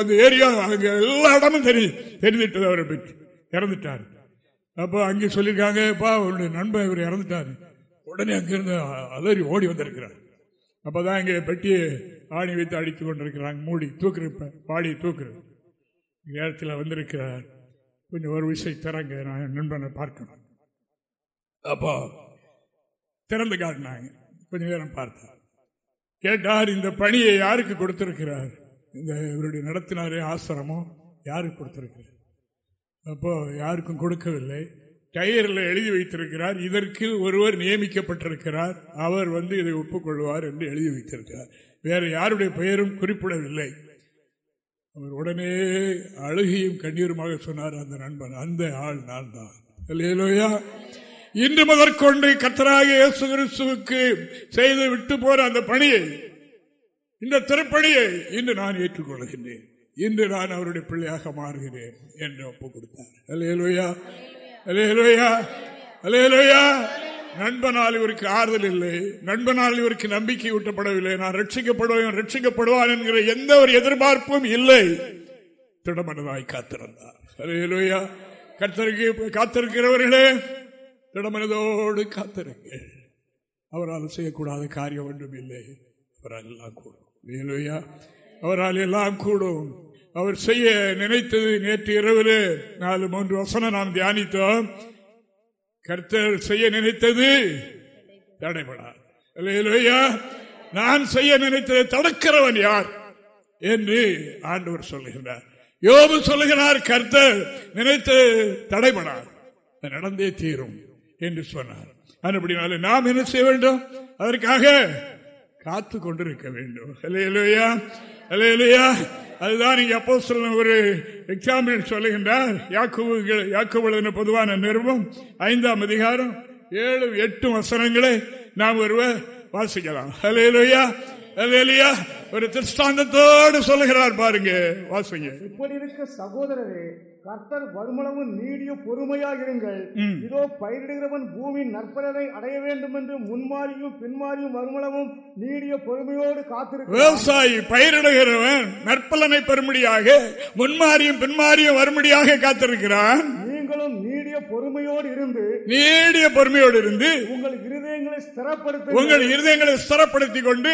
அந்த ஏரியா அங்க எல்லா இடமும் தெரி தெரிந்துட்டது அவரை பற்றி. இறந்துட்டார். அப்போ அங்கே சொல்லியிருக்காங்க பா அவருடைய நண்பன் இவர் இறந்துட்டார். உடனே அங்கிருந்து அலறி ஓடி வந்திருக்கிறார். அப்பதான் இங்கே பெட்டியை ஆணி வைத்து அடித்து கொண்டிருக்கிறாங்க. மூடி தூக்குற பாடி தூக்குறது. நேரத்தில் வந்திருக்கிறார். கொஞ்சம் ஒரு விஷயம் திறங்க நான் நண்பனை பார்க்கணும். அப்போ திறந்து காட்டினாங்க. கொஞ்ச நேரம் பார்த்தார். கேட்டார் இந்த பணியை யாருக்கு கொடுத்திருக்கிறார்? இந்த இவருடைய நடத்தினாரே ஆசிரமம் யாருக்கு கொடுத்திருக்கிறார்? அப்போ யாருக்கும் கொடுக்கவில்லை. டயரில் எழுதி வைத்திருக்கிறார். இதற்கு ஒருவர் நியமிக்கப்பட்டிருக்கிறார். அவர் வந்து இதை ஒப்புக்கொள்வார் என்று எழுதி வைத்திருக்கிறார். வேறு யாருடைய பெயரும் குறிப்பிடவில்லை. அவர் உடனே அழுகையும் கண்ணீருமாக சொன்னார் அந்த நண்பன் அந்த ஆள் நான் தான். இல்லையிலோயா இன்று முதற்கொண்டு கத்தராக இயேசு கிறிஸ்துவுக்கு செய்து விட்டு போற அந்த பணியை இந்த திருப்பணியை இன்று நான் ஏற்றுக்கொள்கின்றேன். இன்று நான் அவருடைய பிள்ளையாக மாறுகிறேன் என்று ஒப்பு கொடுத்தார். அலேலுயா அலேலுயா அலேலுயா நண்பனால் இவருக்கு ஆறுதல் இல்லை. நண்பனால் இவருக்கு நம்பிக்கை ஊட்டப்படவில்லை. நான் ரட்சிக்கப்படுவேன் ரட்சிக்கப்படுவான் என்கிற எந்த ஒரு எதிர்பார்ப்பும் இல்லை. திடமனதாய் காத்திருந்தார். அலேலுயா கத்தருக்கு காத்திருக்கிறவர்களே திடமனதோடு காத்திருங்கள். அவரால் செய்யக்கூடாத காரியம் ஒன்றும் இல்லை. அவரால் எல்லாம் கூடும். அவரால் எல்லாம் கூடும். அவர் செய்ய நினைத்தது நேற்று இரவில் நாலு மூன்று வசனம் நாம் தியானித்தோம். கர்த்தர் செய்ய நினைத்தது தடைபடார் நான் செய்ய நினைத்ததை தடுக்கிறவன் யார் என்று ஆண்டவர் சொல்லுகிறார். யோபு சொல்லுகிறார் கர்த்தர் நினைத்து தடைபடாது. நடந்தே தீரும். என்று சொன்னார். அப்படினால நாம் என்ன செய்ய வேண்டும்? அதற்காக காத்து கொண்டிருக்க வேண்டும். இல்லையா இல்லையா அதுதான் இங்க அப்போ சொல்ல ஒரு எக்ஸாம்பிள் சொல்லுகின்றார். யாக்குபு யாக்குபு பொதுவான நிறுவனம் ஐந்தாம் அதிகாரம் ஏழு எட்டு வசனங்களை நாம் ஒருவர் வாசிக்கலாம். அலையலையா அலையலையா ஒரு திருஷ்டாந்தத்தோடு சொல்லுகிறார் பாருங்க. வாசிங்க. இப்படி இருக்க சகோதரரே கர்த்தர் வருமளவும் நீடிய பொறுமையாக இருங்கள் இதோ பயிரிடுகிறவன் பூமியின் நற்பலனை அடைய வேண்டும் என்று முன்மாறியும் பின்மாறியும் வருமளவும் நீடிய பொறுமையோடு காத்திருக்க விவசாயி பயிரிடுகிறவன் நற்பலனை பெறும்படியாக முன்மாறியும் பின்மாறியும் வரும்படியாக காத்திருக்கிறான். நீங்களும் நீடிய பொறுமையோடு இருந்து நீடிய பொறுமையோடு இருந்து உங்கள் இருதயங்களை ஸ்திரப்படுத்த உங்கள் இருதயங்களை ஸ்திரப்படுத்திக் கொண்டு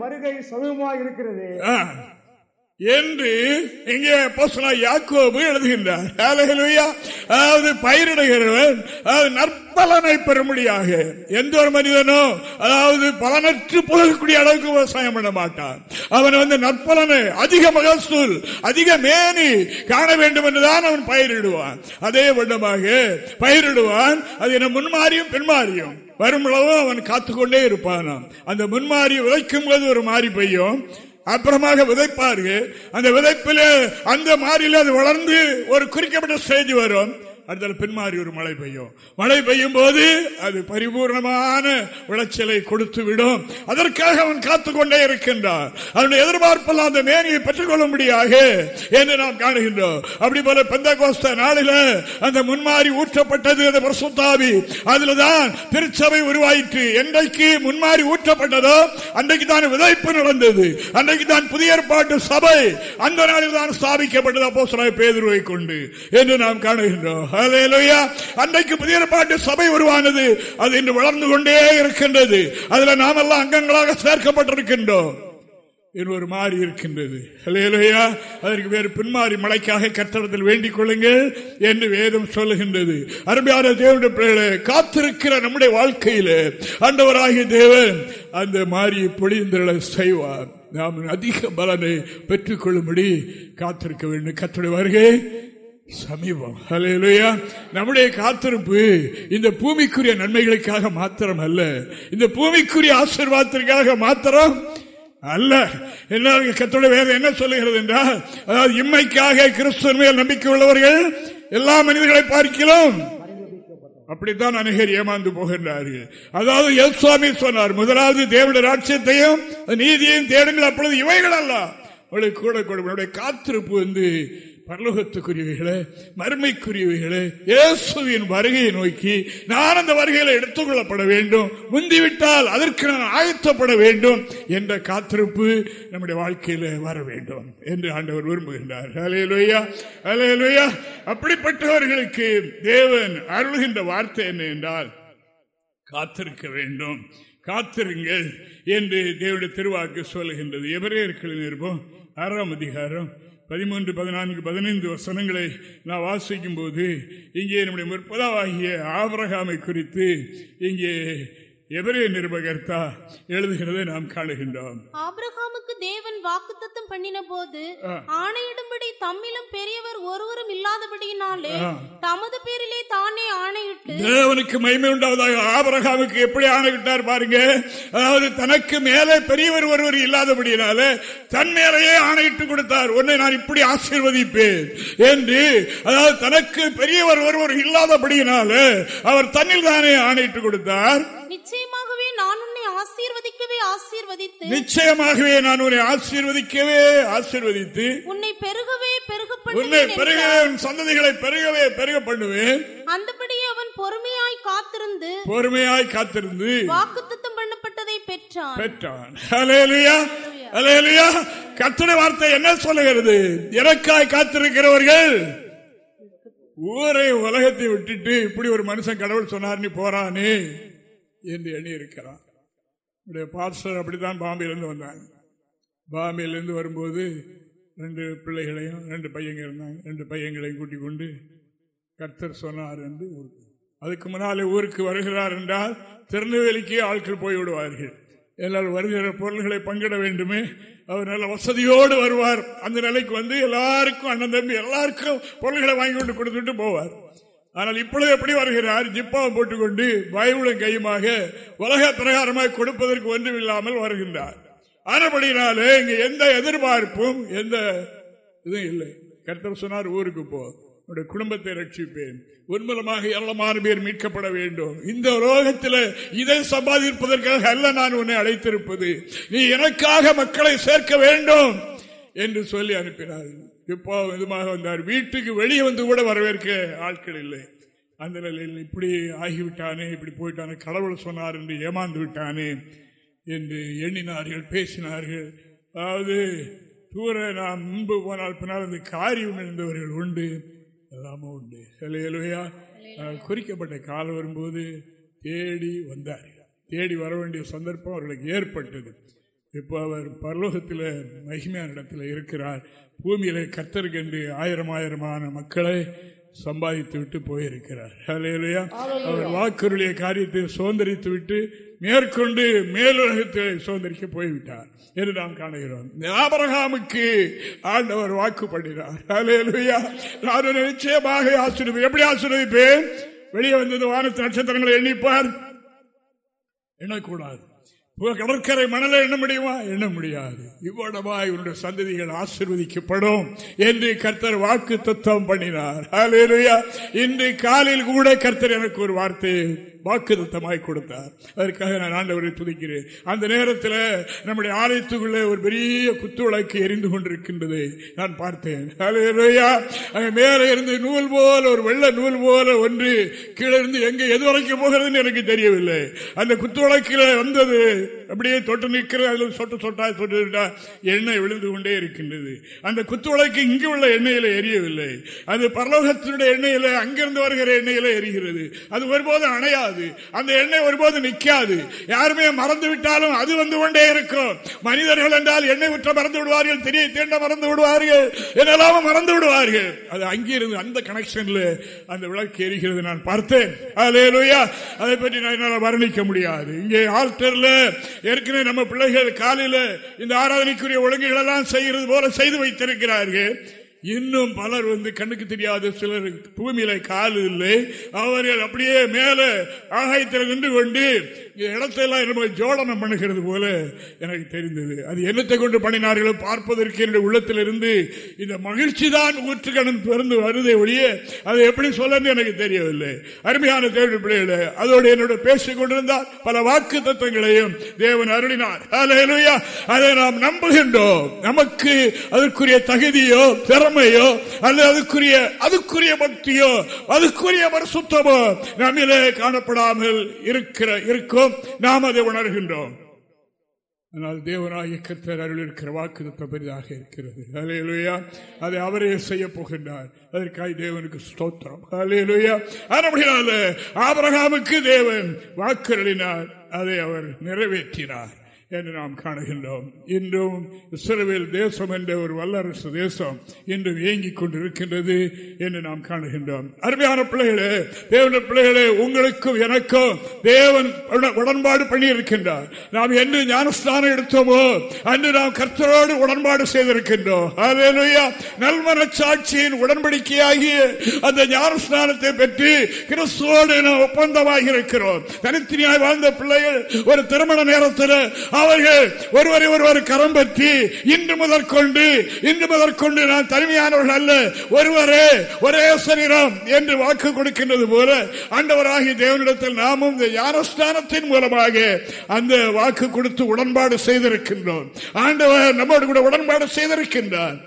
வருகை சமயமாக இருக்கிறது என்று இங்கே யாக்கோபு எழுதுகின்றார். அதாவது பயிரிடுகிறவன் அதாவது நற்பலனை பெறும்படியாக. எந்த ஒரு மனிதனோ அதாவது பலனற்று புகழக்கூடிய அளவுக்கு விவசாயம் பண்ண மாட்டான். அவன் வந்து நற்பலனை அதிக மகசூல் அதிக மேனி காண வேண்டும் என்றுதான் அவன் பயிரிடுவான். அதே வண்ணமாக பயிரிடுவான் அது என்ன முன்மாறியும் பின்மாறியும் வரும்பளவும் அவன் காத்துக்கொண்டே இருப்பான் அந்த முன்மாறி விதைக்கும் போது ஒரு மாறி பெய்யும். அப்புறமாக விதைப்பார்கள். அந்த விதைப்பில் அந்த மாறியில் அது வளர்ந்து ஒரு குறிக்கப்பட்ட ஸ்டேஜ் வரும். அடுத்த பின்மாறி ஒரு மழை பெய்யும். மழை பெய்யும் போது அது பரிபூர்ணமான விளைச்சலை கொடுத்து விடும் அதற்காக அவன் காத்துக்கொண்டே இருக்கின்றான். அவனுடைய எதிர்பார்ப்பெல்லாம் அந்த மேனியை பெற்றுக்கொள்ளும்படியாக முடியாக என்று நாம் காணுகின்றோம். அப்படி போல பெந்த கோஸ்த நாளில அந்த முன்மாறி ஊற்றப்பட்டது அந்த பிரசுத்தாவி. அதுலதான் திருச்சபை உருவாயிற்று. என்றைக்கு முன்மாறி ஊற்றப்பட்டதோ அன்றைக்கு தான் விதைப்பு நடந்தது. அன்றைக்கு தான் புதிய ஏற்பாட்டு சபை. அந்த நாளில் தான் ஸ்தாபிக்கப்பட்டது அப்போ பேதுருவை கொண்டு என்று நாம் காணுகின்றோம். அன்றைக்கு புதிய பாட்டு சபை உருவானது. அது இன்று வளர்ந்து கொண்டே இருக்கின்றது. அதுல நாமெல்லாம் அங்கங்களாக சேர்க்கப்பட்டிருக்கின்றோம். ஒரு மாறி இருக்கின்றது. அதற்கு வேறு பின்மாறி மழைக்காக கட்டடத்தில் வேண்டிக் கொள்ளுங்கள் என்று வேதம் சொல்லுகின்றது. அருமையான தேவனுடைய பிள்ளைகளை காத்திருக்கிற நம்முடைய வாழ்க்கையில் அண்டவராகிய தேவன் அந்த மாறியை பொழிந்தள செய்வார். நாம் அதிக பலனை பெற்றுக் கொள்ளும்படி காத்திருக்க வேண்டும். கத்துடைய வருகை சமீபம். நம்முடைய காத்திருப்பு இந்த பூமிக்குரிய நன்மைகளுக்காக மாத்திரம் அல்ல. இந்த பூமிக்குரிய ஆசிர்வாதத்திற்காக மாத்திரம் அல்ல. என்ன கத்தோட வேதம் என்ன சொல்லுகிறது என்றால் அதாவது இம்மைக்காக கிறிஸ்துவ மேல் நம்பிக்கை உள்ளவர்கள் எல்லா மனிதர்களை பார்க்கிறோம் அப்படித்தான் அநேகர் ஏமாந்து போகின்றார்கள். அதாவது எஸ் சுவாமி சொன்னார் முதலாவது தேவனுடைய ராட்சியத்தையும் நீதியையும் தேடுங்கள் அப்பொழுது இவைகள் அல்ல. கூட கூட காத்திருப்பு வந்து பரலோகத்துக்குரியவைகளே மறுமைக்குரியவைகளே இயேசுவின் வருகையை நோக்கி நான் அந்த வருகையில எடுத்துக்கொள்ளப்பட வேண்டும். முந்திவிட்டால் அதற்கு நான் ஆயத்தப்பட வேண்டும் என்ற காத்திருப்பு நம்முடைய வாழ்க்கையில வர வேண்டும் என்று ஆண்டவர் விரும்புகின்றார். அலையலுயா அலையலுயா அப்படிப்பட்டவர்களுக்கு தேவன் அருள்கின்ற வார்த்தை என்ன என்றால் காத்திருக்க வேண்டும். காத்திருங்கள் என்று தேவனுடைய திருவாக்கு சொல்லுகின்றது. எவரே இருக்கிற நிருபம் ஆறாம் அதிகாரம் பதிமூன்று பதினான்கு பதினைந்து வசனங்களை நான் வாசிக்கும் போது இங்கே நம்முடைய முற்பதாவாகிய ஆபரகாமை குறித்து இங்கே எவரே நிருபகர்த்தா? எழுதுகிறதை நாம் காணுகின்றோம். ஆபிரகாமுக்கு தேவன் வாக்குத்தத்தம் பண்ணின போது ஆணையிடும்படி தம்மிலும் பெரியவர் ஒருவரும் இல்லாதபடியினாலே தமது பேரிலே தானே ஆணையிட்டு தேவனுக்கு மகிமை உண்டாவதாக ஆபரகாமுக்கு எப்படி ஆணையிட்டார் பாருங்க. அதாவது தனக்கு மேலே பெரியவர் ஒருவர் இல்லாதபடியினால தன் மேலேயே ஆணையிட்டு கொடுத்தார். உன்னை நான் இப்படி ஆசீர்வதிப்பேன் என்று. அதாவது தனக்கு பெரியவர் ஒருவர் இல்லாதபடியினால அவர் தன்னில் தானே ஆணையிட்டு கொடுத்தார். ஆசீர்வதிக்கவே ஆசீர்வதித்து நிச்சயமாகவே நான் உன்னை ஆசீர்வதிக்கவே ஆசீர்வதித்து உன்னை பெருகவே பெருக உன்னை பெருகவே. உன் சந்ததிகளை பெருகவே பெருக பண்ணுவேன் அந்தபடியே அவன் பொறுமையாய் காத்திருந்து பொறுமையாய் காத்திருந்து வாக்குத்தத்தம் பண்ணப்பட்டதை பெற்றான். பெற்றான். ஹalleluya ஹalleluya. கர்த்தருடைய வார்த்தை என்ன சொல்லுகிறது? எனக்காய் காத்திருக்கிறவர்கள் ஊரை உலகத்தை விட்டுட்டு இப்படி ஒரு மனுஷன் கடவுள் சொன்னார் நீ போறானே என்று எண்ணி இருக்கிறான் என்னுடைய பாஸ்டர் அப்படித்தான் பாம்பேலேருந்து வந்தாங்க. பாம்பேலேருந்து வரும்போது ரெண்டு பிள்ளைகளையும் ரெண்டு பையங்க இருந்தாங்க. ரெண்டு பையங்களையும் கூட்டிக் கொண்டு கர்த்தர் சொன்னார் என்று ஊருக்கு. அதுக்கு முன்னாலே ஊருக்கு வருகிறார் என்றால் திருநெல்வேலிக்கு ஆட்கள் போய்விடுவார்கள் எல்லாரும் வருகிற பொருள்களை பங்கிட வேண்டுமே. அவர் நல்ல வசதியோடு வருவார். அந்த நிலைக்கு வந்து எல்லாருக்கும் அண்ணன் தம்பி எல்லாருக்கும் பொருள்களை வாங்கி கொண்டு கொடுத்துட்டு போவார். ஆனால் இப்பொழுது எப்படி வருகிறார்? ஜிப்பாவை போட்டுக்கொண்டு பயவுடன் கையுமாக உலக பிரகாரமாக கொடுப்பதற்கு ஒன்றும் இல்லாமல் வருகின்றார். ஆனபடினாலே இங்க எந்த எதிர்பார்ப்பும் எந்த இதுவும் இல்லை. கருத்தர் சொன்னார் ஊருக்கு போ உன்னுடைய குடும்பத்தை ரட்சிப்பேன். உன் மூலமாக ஏராளமான பேர் மீட்கப்பட வேண்டும். இந்த ரோகத்தில் இதை சம்பாதிப்பதற்காக அல்ல நான் உன்னை அழைத்திருப்பது. நீ எனக்காக மக்களை சேர்க்க வேண்டும் என்று சொல்லி அனுப்பினார். இப்போ விதமாக வந்தார்? வீட்டுக்கு வெளியே வந்து கூட வரவேற்க ஆட்கள் இல்லை. அந்த நிலையில் இப்படி ஆகிவிட்டானே இப்படி போயிட்டானே கடவுள் சொன்னார் என்று ஏமாந்து விட்டானே என்று எண்ணினார்கள் பேசினார்கள். அதாவது தூர நாம் முன்பு போனால் பின்னால் அந்த காரியம் இருந்தவர்கள் உண்டு. எல்லாமே உண்டு. சிலையலுவையா குறிக்கப்பட்ட காலம் வரும்போது தேடி வந்தார்கள். தேடி வர வேண்டிய சந்தர்ப்பம் அவர்களுக்கு ஏற்பட்டது. இப்போ அவர் பரலோகத்தில் மகிமையான இடத்துல இருக்கிறார். பூமியில கத்தருக்கென்று ஆயிரம் ஆயிரமான மக்களை சம்பாதித்து விட்டு போயிருக்கிறார். ஹalleluya. அவர் வாக்குறுதிய காரியத்தை சுதந்திரித்து விட்டு மேற்கொண்டு மேலுலகத்தை சுதந்திரிக்க போய்விட்டார் என்று நாம் காணுகிறோம். ஆபரகாமுக்கு ஆண்டவர் வாக்கு பண்ணினார். நான் நிச்சயமாக ஆசீர்வதிப்பேன் எப்படி ஆசீர்வதிப்பேன்? வெளியே வந்தது வானத்து நட்சத்திரங்களை எண்ணிப்பார். எண்ணக்கூடாது. கடற்கரை மணலை எண்ண முடியுமா? எண்ண முடியாது. இவ்வளவா இவருடைய சந்ததிகள் ஆசிர்வதிக்கப்படும் என்று கர்த்தர் வாக்கு தத்துவம் பண்ணினார். இன்று காலில் கூட கர்த்தர் எனக்கு ஒரு வார்த்தை வாக்குதத்தமாய் கொடுத்தார். அதற்காக நான் ஆண்டவரை துதிக்கிறேன். அந்த நேரத்தில் நம்முடைய ஆலயத்துக்குள்ளே ஒரு பெரிய குத்து விளக்கு எரிந்து கொண்டிருக்கின்றது. நான் பார்த்தேன். அங்கே மேலே இருந்து நூல் போல ஒரு வெள்ள நூல் போல ஒன்று கீழே இருந்து எங்கே எது வரைக்கும் போகிறதுன்னு எனக்கு தெரியவில்லை. அந்த குத்து வந்தது அப்படியே தொட்டு நிற்கிறது அதில் சொட்டு சொட்டா சொட்டு எண்ணெய் விழுந்து கொண்டே இருக்கின்றது. அந்த குத்து விளக்கு இங்கு உள்ள எண்ணெயில எரியவில்லை. அது பரலோகத்தினுடைய எண்ணெயில அங்கிருந்து வருகிற எண்ணெயில எரிகிறது. அது ஒருபோதும் அணையாது. அந்த எண்ணெய் ஒருபோதும் நிற்காது யாருமே மறந்து விட்டாலும் அது வந்து கொண்டே இருக்கும். மனிதர்கள் என்றால் எண்ணெய் உற்ற மறந்து விடுவார்கள் தெரிய தீண்ட மறந்து விடுவார்கள் என்னெல்லாம் மறந்து விடுவார்கள். அது அங்கிருந்து அந்த கனெக்ஷன்ல அந்த விளக்கு எரிகிறது நான் பார்த்தேன். அதை பற்றி நான் என்னால் வர்ணிக்க முடியாது. இங்கே ஆல்டர்ல ஏற்கனவே நம்ம பிள்ளைகள் காலையில இந்த ஆராதனைக்குரிய ஒழுங்குகள் எல்லாம் செய்கிறது போல செய்து வைத்திருக்கிறார்கள். இன்னும் பலர் வந்து கண்ணுக்கு தெரியாத சிலர் பூமியில காலு இல்லை. அவர்கள் அப்படியே மேல ஆகாயத்தில் நின்று கொண்டு இடத்தெல்லாம் நம்ம ஜோடனம் பண்ணுகிறது போல எனக்கு தெரிந்தது. அது என்னத்தை கொண்டு பண்ணினார்களோ பார்ப்பதற்கு என்னுடைய உள்ளத்தில் இருந்து இந்த மகிழ்ச்சி தான் ஊற்றுக்கணன் பிறந்து வருதே ஒழிய அதை எப்படி சொல்லன்னு எனக்கு தெரியவில்லை. அருமையான தேவை பிள்ளைகளை அதோடு என்னோட பேசிக் கொண்டிருந்தால் பல வாக்கு தத்துவங்களையும் தேவன் அருளினார். அதை நாம் நம்புகின்றோம். நமக்கு அதற்குரிய தகுதியோ திறமையோ அல்லது அதுக்குரிய அதுக்குரிய பக்தியோ அதுக்குரிய பரிசுத்தமோ நம்மிலே காணப்படாமல் இருக்கிற இருக்கும். நாம் அதை உணர்கின்றோம். ஆனால் தேவனாய கர்த்தர் அருள் இருக்கிற வாக்கு பெரிதாக இருக்கிறது. அலையலுயா அதை அவரே செய்ய போகின்றார். அதற்காக தேவனுக்கு ஸ்தோத்திரம். அலையலுயா ஆபரகாமுக்கு தேவன் வாக்குறளினார் அதை அவர் நிறைவேற்றினார். என்று நாம் காணுகின்றோம். இன்றும் இஸ்ரவேல் தேசம் என்ற ஒரு வல்லரசு தேசம் இன்றும் இயங்கிக் கொண்டிருக்கின்றது என்று நாம் காணுகின்றோம். அருமையான பிள்ளைகளே தேவன பிள்ளைகளே உங்களுக்கும் எனக்கும் தேவன் உடன்பாடு பண்ணியிருக்கின்றார். நாம் என்று ஞானஸ்தானம் எடுத்தோமோ அன்று நாம் கர்த்தரோடு உடன்பாடு செய்திருக்கின்றோம். நல்மனச்சாட்சியின் உடன்படிக்கையாகிய அந்த ஞானஸ்தானத்தை பெற்று கிறிஸ்துவோடு நாம் ஒப்பந்தமாக இருக்கிறோம் தனித்தனியாய் வாழ்ந்த பிள்ளைகள் ஒரு திருமண நேரத்தில் அவர்கள் ஒருவரை ஒருவர் கரம் பற்றி இன்று முதற்கொண்டு இன்று முதற்கொண்டு நான் தனிமையானவர்கள் அல்ல ஒருவரே ஒரே சரீரம் என்று வாக்கு கொடுக்கின்றது போல அண்டவராகிய தேவனிடத்தில் நாமும் இந்த மூலமாக அந்த வாக்கு கொடுத்து உடன்பாடு செய்திருக்கின்றோம். ஆண்டவர் நம்மோடு கூட உடன்பாடு செய்திருக்கின்றார்.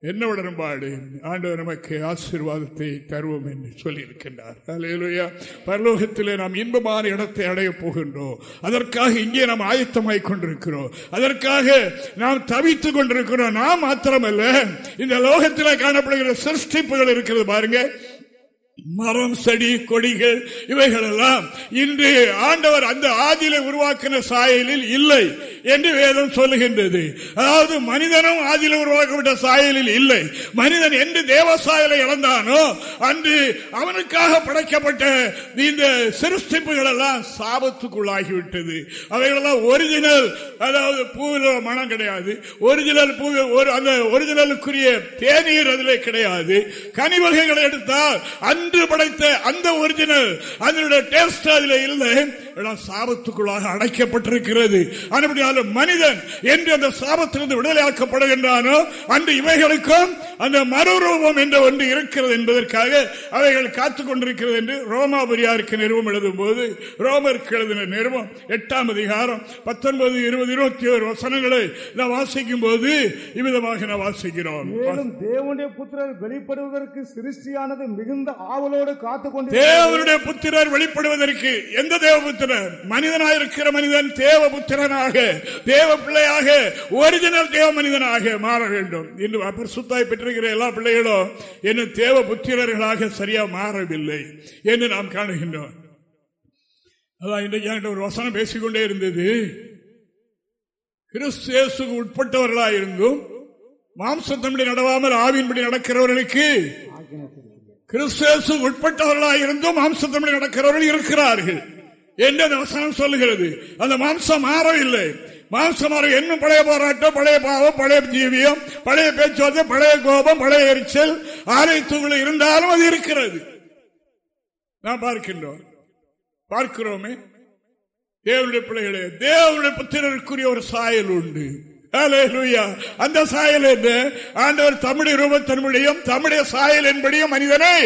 என்ன உடன்பாடு ஆண்டவர் நமக்கு ஆசீர்வாதத்தை தருவோம் என்று சொல்லியிருக்கின்றார். பரலோகத்திலே நாம் இன்பமான இடத்தை அடையப் போகின்றோம். அதற்காக இங்கே நாம் ஆயத்தமாய் கொண்டிருக்கிறோம். அதற்காக நாம் தவித்துக் கொண்டிருக்கிறோம். நாம் மாத்திரமல்ல இந்த லோகத்தில் காணப்படுகிற சிருஷ்டிப்புகள் இருக்கிறது பாருங்க. மரம் செடி கொடிகள் இவைகளெல்லாம் இன்று ஆண்டவர் அந்த ஆதியில உருவாக்கின சாயலில் இல்லை என்று வேதம் சொல்லுகின்றது. அதாவது மனிதனும் ஆதியில உருவாக்கப்பட்ட சாயலில் இல்லை. மனிதன் என்று தேவ சாயலை இழந்தானோ அன்று அவனுக்காக படைக்கப்பட்ட இந்த சிறுஸ்திப்புகள் எல்லாம் சாபத்துக்குள்ளாகிவிட்டது. அவைகளெல்லாம் ஒரிஜினல் அதாவது பூவில் மனம் கிடையாது. ஒரிஜினல் பூ அந்த ஒரிஜினலுக்குரிய தேநீர் அதிலே கிடையாது. கனிவகைகளை எடுத்தால் அந்த அன்று படைத்த அந்த ஒரிஜினல் அதனுடைய டேஸ்ட் அதுல இல்லை. சாபத்துக்குள்ளாக அடைக்கப்பட்டிருக்கிறது. மனிதன் என்று அந்த சாபத்திலிருந்து விடுதலையாக்கப்படுகின்றானோ அன்று இவைகளுக்கும் அந்த மறுரூபம் என்ற ஒன்று இருக்கிறது என்பதற்காக அவைகள் காத்துக் கொண்டிருக்கிறது என்று ரோமாபுரியாருக்கு நிறுவம் எழுதும் போது ரோமருக்கு எழுதின நிறுவம் எட்டாம் அதிகாரம் பத்தொன்பது இருபது இருபத்தி ஒரு வசனங்களை நாம் வாசிக்கும் போது இவ்விதமாக நாம் வாசிக்கிறோம். மேலும் தேவனுடைய புத்திரர் வெளிப்படுவதற்கு சிருஷ்டியானது மிகுந்த ஆவலோடு காத்துக்கொண்டு தேவனுடைய புத்திரர் வெளிப்படுவதற்கு எந்த தேவபுத்திரர் மனிதனாயிருக்கிற மனிதன் தேவ புத்திரனாக தேவ பிள்ளையாக ஒரிஜினல் தேவ மனிதனாக மாற வேண்டும். என்று சுத்தாய் பெற்றிருக்கிற எல்லா பிள்ளைகளும் என்ன தேவ புத்திரர்களாக சரியா மாறவில்லை என்று நாம் காணுகின்றோம். அதான் இன்றைக்கு ஒரு வசனம் பேசிக்கொண்டே இருந்தது. கிறிஸ்தேசுக்கு உட்பட்டவர்களாயிருந்தும் மாம்சத்தம்படி நடவாமல் ஆவின்படி நடக்கிறவர்களுக்கு கிறிஸ்தேசு உட்பட்டவர்களாயிருந்தும் மாம்சத்தம்படி நடக்கிறவர்கள் இருக்கிறார்கள். என்று அந்த வசனம் சொல்லுகிறது? அந்த மாம்சம் மாறவில்லை. மாம்சம் மாற இன்னும் பழைய போராட்டம் பழைய பாவம் பழைய ஜீவியம் பழைய பேச்சுவார்த்தை பழைய கோபம் பழைய எரிச்சல் ஆலயத்துக்குள்ள இருந்தாலும் அது இருக்கிறது. நான் பார்க்கின்றோம். பார்க்கிறோமே? தேவனுடைய பிள்ளைகளே தேவனுடைய புத்திரருக்குரிய ஒரு சாயல் உண்டு. அந்த சாயல் என்ன? ஆண்டவர் தமிழ் ரூபத்தன்மையும் தமிழ சாயல் என்படியும் மனிதனை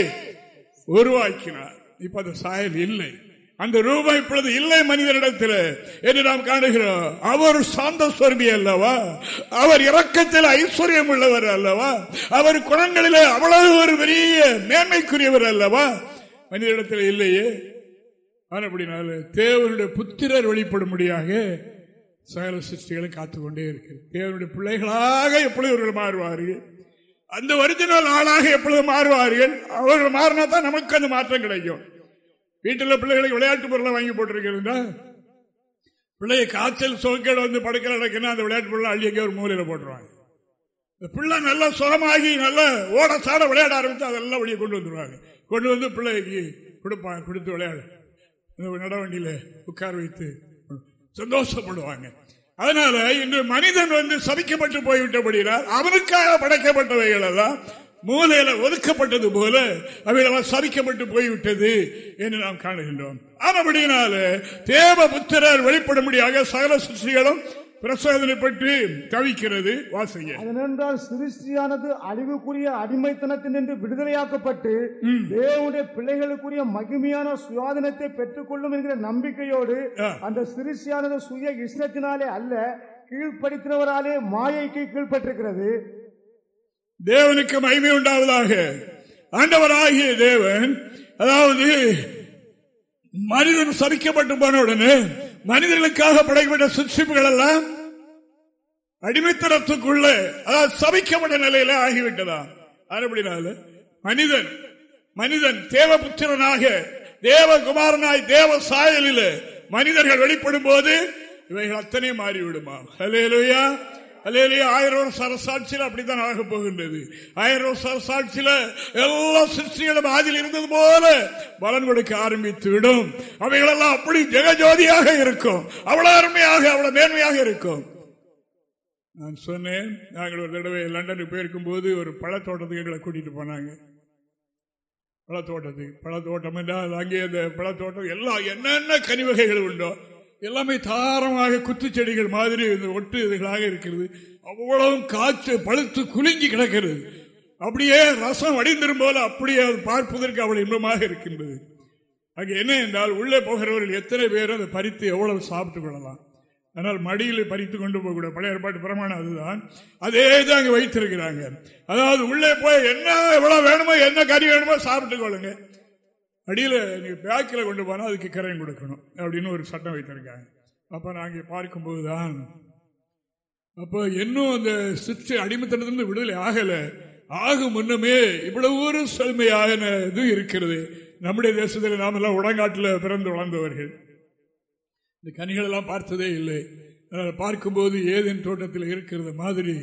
உருவாக்கினார். இப்ப அந்த சாயல் இல்லை. அந்த ரூபாய் இப்பொழுது இல்லை மனிதனிடத்தில் என்று நாம் காணுகிறோம். அவர் சாந்த சுவர்மி அல்லவா? அவர் இறக்கத்தில் ஐஸ்வர்யம் உள்ளவர் அல்லவா? அவர் குணங்களிலே அவ்வளவு ஒரு பெரிய மேன்மைக்குரியவர் அல்லவா? மனிதனிடத்தில் இல்லையே. அப்படினால தேவனுடைய புத்திரர் வெளிப்படும்படியாக சகல சிருஷ்டிகளை காத்துக்கொண்டே இருக்கிறது தேவனுடைய பிள்ளைகளாக எப்பொழுது இவர்கள் மாறுவார்கள். அந்த ஒரிஜினல் ஆளாக எப்பொழுது மாறுவார்கள். அவர்கள் மாறினா தான் நமக்கு அந்த மாற்றம் கிடைக்கும். வீட்டில் பிள்ளைகளுக்கு விளையாட்டு பொருளை வாங்கி போட்டிருக்கிறதா? பிள்ளைய காய்ச்சல் சோக்கேடு வந்து படுக்கிற நடக்குன்னா அந்த விளையாட்டு பொருளை அள்ளி ஒரு மூலையில் போட்டுருவாங்க. பிள்ளை நல்லா சுகமாகி நல்லா ஓட சாட விளையாட ஆரம்பித்து அதெல்லாம் வெளியே கொண்டு வந்துருவாங்க. கொண்டு வந்து பிள்ளைக்கு கொடுப்பாங்க கொடுத்து விளையாடு. நடவண்டியில் உட்கார வைத்து சந்தோஷப்படுவாங்க. அதனால இன்று மனிதன் வந்து சபிக்கப்பட்டு போய்விட்டபடியால் அவனுக்காக படைக்கப்பட்டவைகள் எல்லாம் மூலையில ஒதுக்கப்பட்டது போல அவைகளெல்லாம் சபிக்கப்பட்டு போய்விட்டது என்று நாம் காணுகின்றோம். ஆனபடியினால தேவ புத்திரர் வெளிப்படும்படியாக சகல சிருஷ்டிகளும் பிரசோதனைப்பட்டு தவிக்கிறது வாசிங்க. அதனென்றால் சிருஷ்டியானது அழிவுக்குரிய அடிமைத்தனத்தினின்று விடுதலையாக்கப்பட்டு தேவனுடைய பிள்ளைகளுக்குரிய மகிமையான சுயாதனத்தை பெற்றுக் கொள்ளும் என்கிற நம்பிக்கையோடு. அந்த சிருஷ்டியானது சுய இஷ்டத்தினாலே அல்ல கீழ்ப்படுத்தினவராலே மாயைக்கு கீழ்ப்பட்டிருக்கிறது. தேவனுக்கு மகிமை உண்டாவதாக. ஆண்டவராகிய தேவன் அதாவது மனிதன் சபிக்கப்பட்டு போன உடனே மனிதர்களுக்காக படைக்கப்பட்ட சிற்சிப்புகள் எல்லாம் அடிமைத்தனத்துக்குள்ள அதாவது சபிக்கப்பட்ட நிலையில ஆகிவிட்டதா? அப்படினால மனிதன் மனிதன் தேவபுத்திரனாக தேவகுமாரனாய் தேவ சாயலில் மனிதர்கள் வெளிப்படும் போது இவைகள் அத்தனை மாறிவிடுமா? ஹலேலுயா அல்லையிலேயே ஆயிரம் வருஷ அரசாட்சியில் அப்படித்தான் ஆக போகின்றது. ஆயிரம் வருஷ அரசாட்சியில எல்லா சிருஷ்டிகளும் ஆதில் இருந்தது போல பலன் கொடுக்க ஆரம்பித்து விடும் அவைகளெல்லாம் அப்படி ஜெகஜோதியாக இருக்கும். அவ்வளவு அருமையாக அவ்வளவு மேன்மையாக இருக்கும். நான் சொன்னேன் நாங்கள் ஒரு தடவை லண்டனுக்கு போயிருக்கும் போது ஒரு பழத்தோட்டத்துக்கு எங்களை கூட்டிட்டு போனாங்க. பழத்தோட்டத்துக்கு பழத்தோட்டம் என்றால் அங்கே அந்த பழத்தோட்டம் எல்லாம் என்னென்ன கனி வகைகள் உண்டோ எல்லாமே தாரமாக குத்துச்செடிகள் மாதிரி இந்த ஒட்டு இதுகளாக இருக்கிறது. அவ்வளவும் காற்று பழுத்து குலுங்கி கிடக்கிறது. அப்படியே ரசம் வடிந்திரும் போல அப்படியே அது பார்ப்பதற்கு அவ்வளவு இன்பமாக இருக்கின்றது. அங்கே என்ன என்றால் உள்ளே போகிறவர்கள் எத்தனை பேர் அதை பறித்து எவ்வளவு சாப்பிட்டுக் கொள்ளலாம். ஆனால் மடியில் பறித்து கொண்டு போகக்கூட பழைய ஏற்பாட்டு பிரமாணம் அதுதான். அதே தான் அங்கே வைத்திருக்கிறாங்க. அதாவது உள்ளே போய் என்ன எவ்வளவு வேணுமோ என்ன கறி வேணுமோ சாப்பிட்டுக் கொள்ளுங்க. அடியில் நீங்கள் பேக்கில் கொண்டு போனால் அதுக்கு கரையும் கொடுக்கணும் அப்படின்னு ஒரு சட்டம் வைத்திருக்காங்க. அப்போ நாங்கள் பார்க்கும்போது தான் அப்போ இன்னும் அந்த சிற்று அடிமைத்தனத்திலிருந்து விடுதலை ஆகலை. ஆகும் முன்னமே இவ்வளவு ஒரு செழுமையாக இது இருக்கிறது. நம்முடைய தேசத்தில் நாம் எல்லாம் உடங்காட்டில் பிறந்து வளர்ந்தவர்கள். இந்த கனிகள் எல்லாம் பார்த்ததே இல்லை. அதனால் பார்க்கும்போது ஏதேன் தோட்டத்தில் இருக்கிறது மாதிரி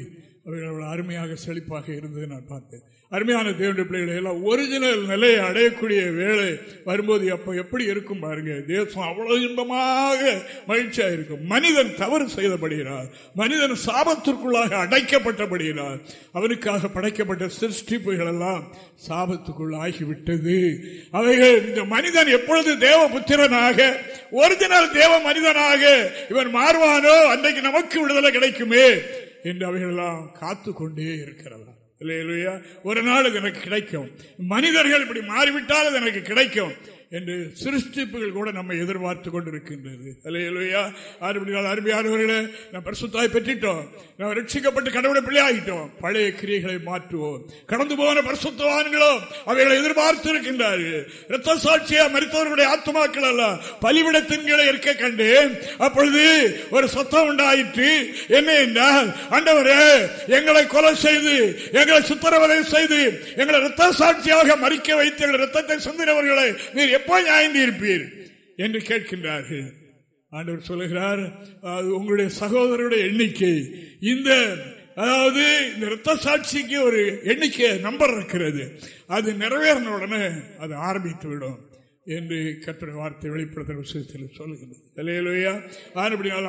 அவைகள் அருமையாக செழிப்பாக இருந்தது நான் பார்த்தேன். அருமையான தேவனுடைய பிள்ளைகளை எல்லாம் ஒரிஜினல் நிலையை அடையக்கூடிய வேலை வரும்போது அப்போ எப்படி இருக்கும் பாருங்க. தேசம் அவ்வளவு இன்பமாக மகிழ்ச்சியாக இருக்கும் மனிதன் தவறு செய்தபடுகிறார் மனிதன் சாபத்திற்குள்ளாக அடைக்கப்பட்டபடுகிறார் அவனுக்காக படைக்கப்பட்ட சிருஷ்டிப்புகள் எல்லாம் சாபத்துக்குள் ஆகிவிட்டது. அவைகள் இந்த மனிதன் எப்பொழுது தேவ புத்திரனாக ஒரிஜினல் தேவ மனிதனாக இவன் மாறுவானோ அன்றைக்கு நமக்கு விடுதலை கிடைக்குமே. என்று அவைகளெல்லாம் காத்து கொண்டே இருக்கிறதா? இல்லையா ஒரு நாள் இது எனக்கு கிடைக்கும். மனிதர்கள் இப்படி மாறிவிட்டால் அது எனக்கு கிடைக்கும். என்று சிருஷ்டிப்புகள் கூட நம்ம எதிர்பார்த்து கொண்டிருக்கின்றது. இல்லையா அருமையானவர்களே நாம் பரிசுத்தாய் பெற்றிட்டோம். நாம் ரட்சிக்கப்பட்டு கடவுளை பிள்ளையாகிட்டோம். பழைய கிரியைகளை மாற்றுவோம். கடந்து போன பரிசுத்தவான்களோ அவைகளை எதிர்பார்த்து இருக்கின்றார்கள் இரத்த சாட்சியா மருத்துவர்களுடைய ஆத்மாக்கள் அல்ல. பலிவிடத்தின் கீழே இருக்க கண்டு அப்பொழுது ஒரு சத்தம் உண்டாயிற்று. என்ன என்றால் அண்டவரே எங்களை கொலை செய்து எங்களை சித்திரவதை செய்து எங்களை ரத்த சாட்சியாக மறிக்க வைத்து எங்கள் ரத்தத்தை சிந்தினவர்களை நீர் எப்போ நியாயந்தி இருப்பீர் என்று கேட்கின்றார்கள். ஆண்டவர் சொல்லுகிறார் உங்களுடைய சகோதரருடைய எண்ணிக்கை. இந்த அதாவது இந்த ரத்த சாட்சிக்கு ஒரு எண்ணிக்கை நம்பர் இருக்கிறது. அது நிறைவேறின உடனே அது ஆரம்பித்து விடும் என்று கற்றுரை வார்த்தை வெளிப்படுத்துகிற விஷயத்தில் சொல்லுகிறது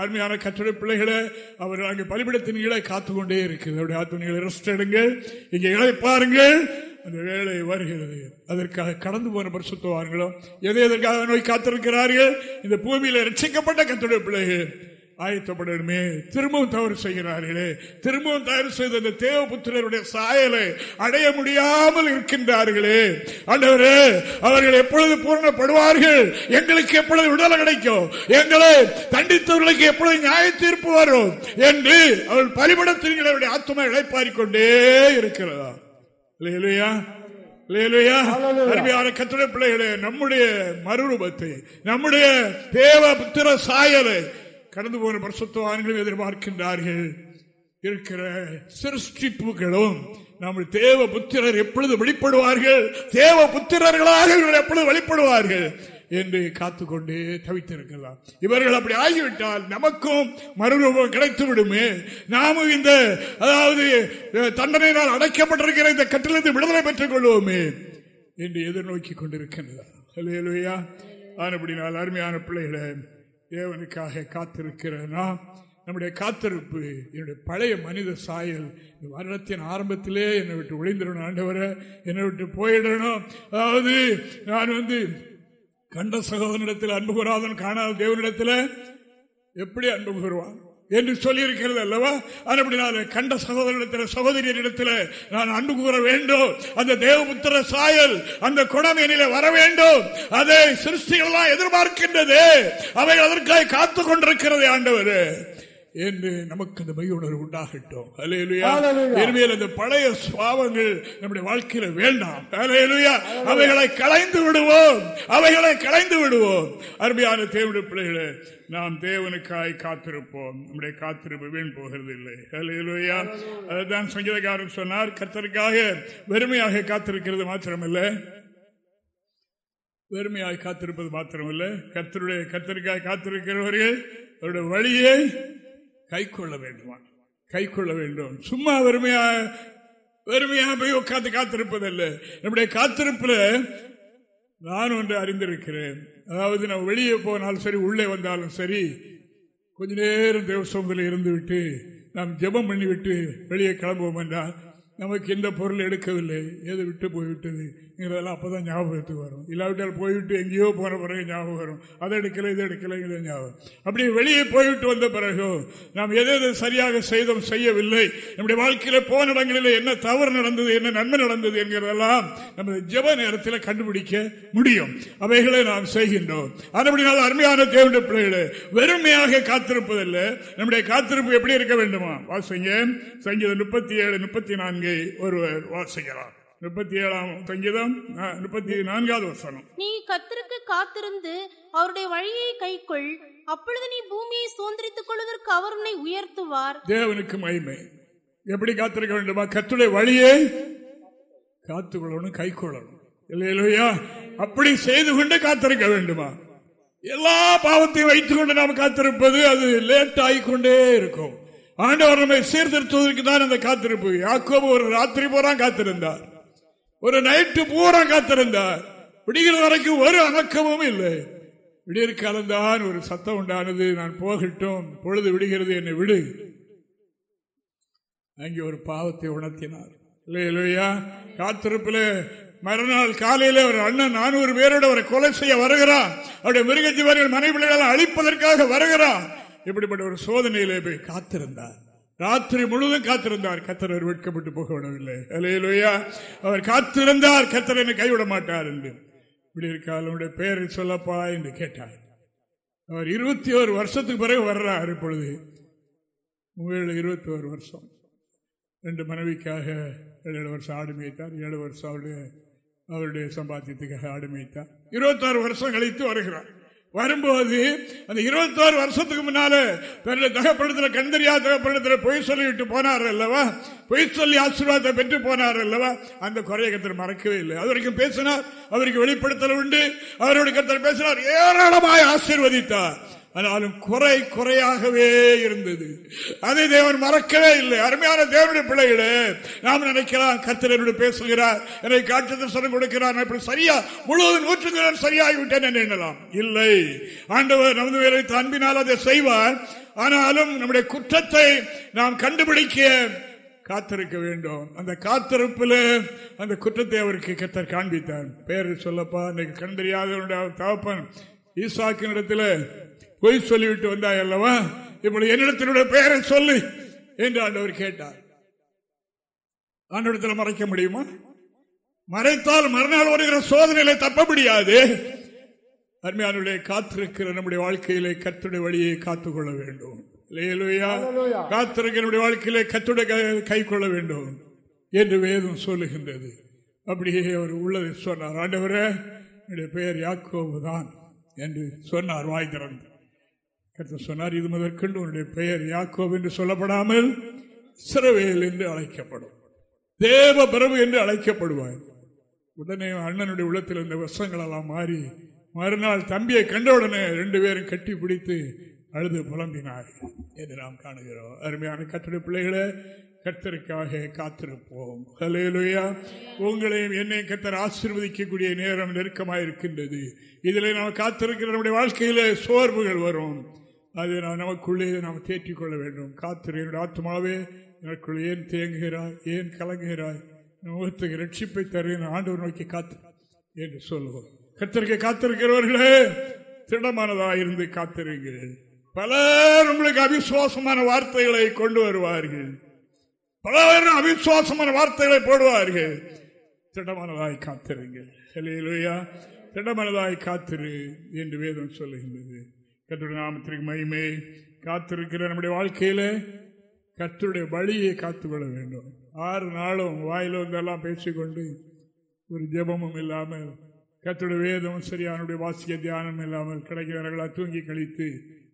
அருமையான கற்றுரை பிள்ளைகளை அவர்கள் அங்கே பலிபிடத்தின் கீழே காத்துக்கொண்டே இருக்குது அவருடைய ஆத்மனிகளை ரெஸ்ட் எடுங்கள். இங்கே இழைப்பாருங்கள் அந்த வேலை வருகிறது. அதற்காக கடந்து போன பரிசுத்தவான்களும் எதை எதற்காக நோய் காத்திருக்கிறார்கள்? இந்த பூமியில ரட்சிக்கப்பட்ட கத்துடைய பிள்ளைகள். ஆயத்தப்படணுமே. திரும்பவும் தவறு செய்கிறார்களே. திரும்பவும் தவறு செய்த இந்த தேவபுத்திரருடைய சாயலை அடைய முடியாமல் இருக்கின்றார்களே. அண்டவரே அவர்கள் எப்பொழுது பூரணப்படுவார்கள்? எங்களுக்கு எப்பொழுது விடுதலை கிடைக்கும்? எங்களை தண்டித்தவர்களுக்கு எப்பொழுது நியாய தீர்ப்பு வரும்? என்று அவள் பலிபடத்தின் ஆத்மா இழைப்பாரிக்கொண்டே இருக்கிறதா கத்திர பிள்ளைகளே நம்முடைய மறுரூபத்தை நம்முடைய தேவ புத்திர சாயலை கடந்து போன பரிசுத்தவான்களும் எதிர்பார்க்கின்றார்கள். இருக்கிற சிருஷ்டிப்புகளும் நம்ம தேவ புத்திரர் எப்பொழுது வெளிப்படுவார்கள்? தேவ புத்திரர்களாக எப்பொழுது வெளிப்படுவார்கள்? என்று காத்துக்கொண்டே தவித்திருக்கலாம். இவர்கள் அப்படி ஆகிவிட்டால் நமக்கும் மறுரூபம் கிடைத்து விடுமே நாமும் இந்த அதாவது தண்டனையினால் அடைக்கப்பட்டிருக்கிற இந்த கட்டிலிருந்து விடுதலை பெற்றுக் கொள்வோமே என்று எதிர்நோக்கி கொண்டிருக்கின்றதா ஆனப்படினால் அருமையான பிள்ளைகளை தேவனுக்காக காத்திருக்கிற நாம் நம்முடைய காத்திருப்பு என்னுடைய பழைய மனித சாயல் இந்த வருடத்தின் ஆரம்பத்திலே என்னை விட்டு ஒளிந்திடணும் ஆண்டவரை என்னை விட்டு போயிடணும். அதாவது நான் வந்து கண்ட சகோதரனிடத்தில் அன்பு கூறாதன் காணாத தேவனிடத்தில் எப்படி அன்பு கூறுவான்? என்று சொல்லியிருக்கிறது அல்லவா? நான் கண்ட சகோதரிடத்தில் சகோதரியரிடத்தில் நான் அன்பு கூற வேண்டும். அந்த தேவபுத்திர சாயல் அந்த குணம் எனில வர வேண்டும். அதை சிருஷ்டிகள் எதிர்பார்க்கின்றது. அவை அதற்காக காத்துக் கொண்டிருக்கிறது ஆண்டவர். என்று நமக்கு அந்த மைய உணர்வு உண்டாகட்டும் இனிமேல் அந்த பழைய சுவாவங்கள் நம்முடைய வாழ்க்கையில வேண்டாம். அவைகளை கலைந்து விடுவோம். அவைகளை கலைந்து விடுவோம். அருமையான தேவனுடைய பிள்ளைகளை நாம் தேவனுக்காய் காத்திருப்போம். நம்முடைய காத்திருப்பு வீண் போகிறது இல்லை அலையலுயா அதுதான் சங்கீதக்காரன் சொன்னார். கர்த்தருக்காக வெறுமையாக காத்திருக்கிறது மாத்திரமல்ல. வெறுமையாக காத்திருப்பது மாத்திரமல்ல. கர்த்தருடைய கர்த்தருக்காக காத்திருக்கிறவர்கள் அவருடைய வழியை கை கொள்ள வேண்டுமா கை கொள்ள வேண்டும். சும்மா வெறுமையா வெறுமையாக போய் உட்காந்து காத்திருப்பதல்ல. நம்முடைய காத்திருப்புல நான் ஒன்று அறிந்திருக்கிறேன். அதாவது நான் வெளியே போனாலும் சரி உள்ளே வந்தாலும் சரி கொஞ்ச நேரம் தேவசத்தில் இருந்து விட்டு நாம் ஜெபம் பண்ணிவிட்டு வெளியே கிளம்புவோம் என்றால் நமக்கு எந்த பொருள் எடுக்கவில்லை. எது விட்டு போய்விட்டது. இதெல்லாம் அப்பதான் ஞாபகத்துக்கு வரும். இல்லாவிட்டால் போய்விட்டு எங்கேயோ போன பிறகு ஞாபகம் வரும். அதை எடுக்கல இதை எடுக்கலைங்கிறது ஞாபகம். அப்படி வெளியே போய்விட்டு வந்த பிறகு நாம் எதை எதை சரியாக செய்தோம் செய்யவில்லை. நம்முடைய வாழ்க்கையில் போன இடங்களில் என்ன தவறு நடந்தது என்ன நன்மை நடந்தது என்கிறதெல்லாம் நம்ம ஜப நேரத்தில் கண்டுபிடிக்க முடியும். அவைகளை நாம் செய்கின்றோம். அதுபடினால் அருமையான தேவையான பிள்ளைகளை வெறுமையாக காத்திருப்பதில்லை. நம்முடைய காத்திருப்பு எப்படி இருக்க வேண்டுமா? வாசிங்க. சங்கீதம் முப்பத்தி ஏழு முப்பத்தி நான்கை ஒருவர் வாசிக்கிறார் முப்பத்தி ஏழாம் சங்கீதம் முப்பத்தி நான்காவது வசனம். நீ கத்திற்கு காத்திருந்து அவருடைய வழியை கைக்கொள். அப்பொழுது நீ பூமியை சுதந்திரித்துக் கொள்வதற்கு அவர் உன்னை உயர்த்துவார். தேவனுக்கு மகிமை. எப்படி காத்திருக்க வேண்டுமா? கத்துடைய வழியை காத்துக்கொள்ளணும் கை கொள்ளணும் இல்லையா அப்படி செய்து கொண்டு காத்திருக்க வேண்டுமா? எல்லா பாவத்தையும் வைத்துக் கொண்டு நாம் காத்திருப்பது அது லேட் ஆகிக்கொண்டே இருக்கும். ஆண்டவர் நம்மை சீர்திருத்துவதற்கு தான் அந்த காத்திருப்பு. யாக்கோபு ஒரு ராத்திரி போறா காத்திருந்தார். ஒரு நைட்டு பூரா காத்திருந்தார். விடுகிற வரைக்கும் ஒரு அணக்கமும் இல்லை. விடியற் காலந்தான் ஒரு சத்தம் உண்டானது. நான் போகட்டும். பொழுது விடுகிறது என்னை விடு. அங்கே ஒரு பாவத்தை உணர்த்தினார். இல்லையா காத்திருப்பில் மறுநாள் காலையில் ஒரு அண்ணன் நானூறு பேரோட ஒரு கொலை செய்ய வருகிறான் அவருடைய மிருகஜீவர்கள் மனைவிகளை அழிப்பதற்காக வருகிறான் இப்படிப்பட்ட ஒரு சோதனையிலே போய் காத்திருந்தார். ராத்திரி முழுவதும் காத்திருந்தார். கத்தர் வெட்கப்பட்டு போக விடவில்லை. அலையிலோயா அவர் காத்திருந்தார். கத்தர் என்னை கைவிட மாட்டார் என்று. இப்படி இருக்கால் உன்னுடைய பெயரை சொல்லப்பா என்று கேட்டார். அவர் இருபத்தி ஒரு வருஷத்துக்கு பிறகு வர்றார் இப்பொழுது. உங்களில் இருபத்தி ஒரு வருஷம். ரெண்டு மனைவிக்காக ஏழு வருஷம் ஆடு மேய்த்தார். ஏழு வருஷம் அவருடைய அவருடைய சம்பாத்தியத்துக்காக ஆடு மேய்த்தார். இருபத்தாறு வருஷம் கழித்து வருகிறார். வரும்போது அந்த இருபத்தோரு வருஷத்துக்கு முன்னால தகப்படுத்துற கண்டறியா தகப்படுத்துற பொய் சொல்லிவிட்டு போனார் அல்லவா? பொய் சொல்லி ஆசீர்வாதத்தை பெற்று போனார் அல்லவா? அந்த குறைய கத்தர் மறக்கவே இல்லை. அது வரைக்கும் பேசினார் அவருக்கு வெளிப்படுத்தல் உண்டு. அவருடைய கத்தர் பேசினார் ஏராளமாய் ஆசீர்வதித்தார். ஆனாலும் குறை குறையாகவே இருந்தது. அதை தேவன் மறக்கவே இல்லை. அருமையான தேவனுடைய பிள்ளைகளே நாம் நினைக்கலாம் கர்த்தர் பேசுகிறார் என்னை காட்சி தரிசனம் கொடுக்கிறார் இப்படி சரியா முழுவதும் நூற்றுக்கு சரியாகிவிட்டேன் என்று எண்ணலாம். இல்லை. ஆண்டவர் நமது வேலை அன்பினால் அதை செய்வார். ஆனாலும் நம்முடைய குற்றத்தை நாம் கண்டுபிடிக்க காத்திருக்க வேண்டும். அந்த காத்திருப்பில் அந்த குற்றத்தை அவருக்கு கத்தர் காண்பித்தார். பேர் சொல்லப்பா இன்னைக்கு கண்டறியாத தகப்பன் ஈசாக்கின் இடத்துல பொய் சொல்லிவிட்டு வந்தாய் அல்லவா இப்படி என்னிடத்தினுடைய பெயரை சொல்லு என்று ஆண்டவர் கேட்டார். ஆண்டவரத்தில் மறைக்க முடியுமா? மறைத்தால் மறுநாள் வருகிற சோதனையில தப்ப முடியாது. அருமையானுடைய காத்திருக்கிற நம்முடைய வாழ்க்கையிலே கத்துடைய வழியை காத்துக்கொள்ள வேண்டும். காத்திருக்கிற வாழ்க்கையிலே கத்துடைய கை கொள்ள வேண்டும் என்று வேதம் சொல்லுகின்றது. அப்படியே அவர் உள்ளதை சொன்னார். ஆண்டவரே என்னுடைய பெயர் யாக்கோபு தான் என்று சொன்னார் வாய் திறந்து. கருத்து சொன்னார். இது முதற்கொண்டு உன்னுடைய பெயர் யாக்கோப் என்று சொல்லப்படாமல் சிறவேல் என்று அழைக்கப்படும். தேவ பிரபு என்று அழைக்கப்படுவார் உடனே அண்ணனுடைய உள்ளத்தில் இந்த வருஷங்கள் எல்லாம் மாறி மறுநாள் தம்பியை கண்டவுடனே ரெண்டு பேரும் கட்டி பிடித்து அழுது புலம்பினார். என்று நாம் காணுகிறோம். அருமையான கட்டுரை பிள்ளைகளை கர்த்தருக்காக காத்திருப்போம். ஹலேலுயா உங்களையும் என்னையும் கத்தர் ஆசிர்வதிக்கக்கூடிய நேரம் நெருக்கமாக இருக்கின்றது இதில் நாம் காத்திருக்கிற நம்முடைய வாழ்க்கையில் சோர்வுகள் வரும். அதை நான் நமக்குள்ளே நாம் தேற்றிக் கொள்ள வேண்டும். காத்திரு என்னுடைய ஆத்மாவே எனக்குள் ஏன் தேங்குகிறாய் ஏன் கலங்குகிறாய்? முகத்துக்கு ரட்சிப்பை தருகிற ஆண்டவர் நோக்கி காத்து என்று சொல்லுவோம். கத்திரிக்கை காத்திருக்கிறவர்களே திடமானதாயிருந்து காத்திருங்கள். பலர் உங்களுக்கு அவிசுவாசமான வார்த்தைகளை கொண்டு வருவார்கள். பலர் அவிசுவாசமான வார்த்தைகளை போடுவார்கள். திடமானதாய் காத்திருங்கள். திடமானதாய் காத்திரு என்று வேதம் சொல்லுகின்றது. கத்துடைய நாமத்திற்கு மகிமை. காத்திருக்கிற நம்முடைய வாழ்க்கையில் கத்துடைய வழியை காத்துக்கொள்ள வேண்டும். ஆறு நாளும் வாயில வந்தெல்லாம் பேசிக்கொண்டு ஒரு ஜபமும் இல்லாமல் கத்துடைய வேதமும் சரியானுடைய வாசிக்க தியானம் இல்லாமல் கிடைக்கிறவர்களாக தூங்கி கழித்து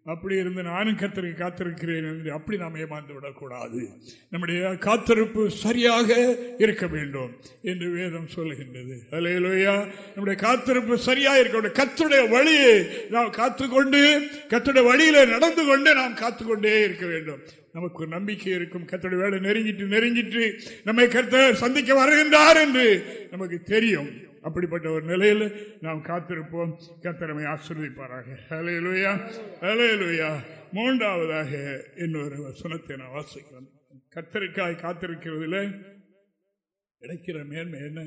அப்படி இருந்து நானும் கத்திரிக்கு காத்திருக்கிறேன் என்று அப்படி நாம் ஏமாந்து விடக்கூடாது. நம்முடைய காத்திருப்பு சரியாக இருக்க வேண்டும் என்று வேதம் சொல்லுகின்றது. அலையலோயா நம்முடைய காத்திருப்பு சரியாக இருக்க கத்துடைய வழியை நாம் காத்துக்கொண்டு கத்துடைய வழியில நடந்து கொண்டு நாம் காத்துக்கொண்டே இருக்க வேண்டும். நமக்கு ஒரு நம்பிக்கை இருக்கும். கத்தோட வேலை நெருங்கிட்டு நெருங்கிட்டு நம்மை கருத்த சந்திக்க வருகின்றார் என்று நமக்கு தெரியும். அப்படிப்பட்ட ஒரு நிலையில் நாம் காத்திருப்போம். கத்திரமை ஆசிர்வதிப்பாராக. அலையலுயா அலையலுயா மூன்றாவதாக இன்னொரு வசனத்தை நான் வாசிக்கிறேன். கத்தரிக்காய் காத்திருக்கிறதுல கிடைக்கிற மேன்மை என்ன?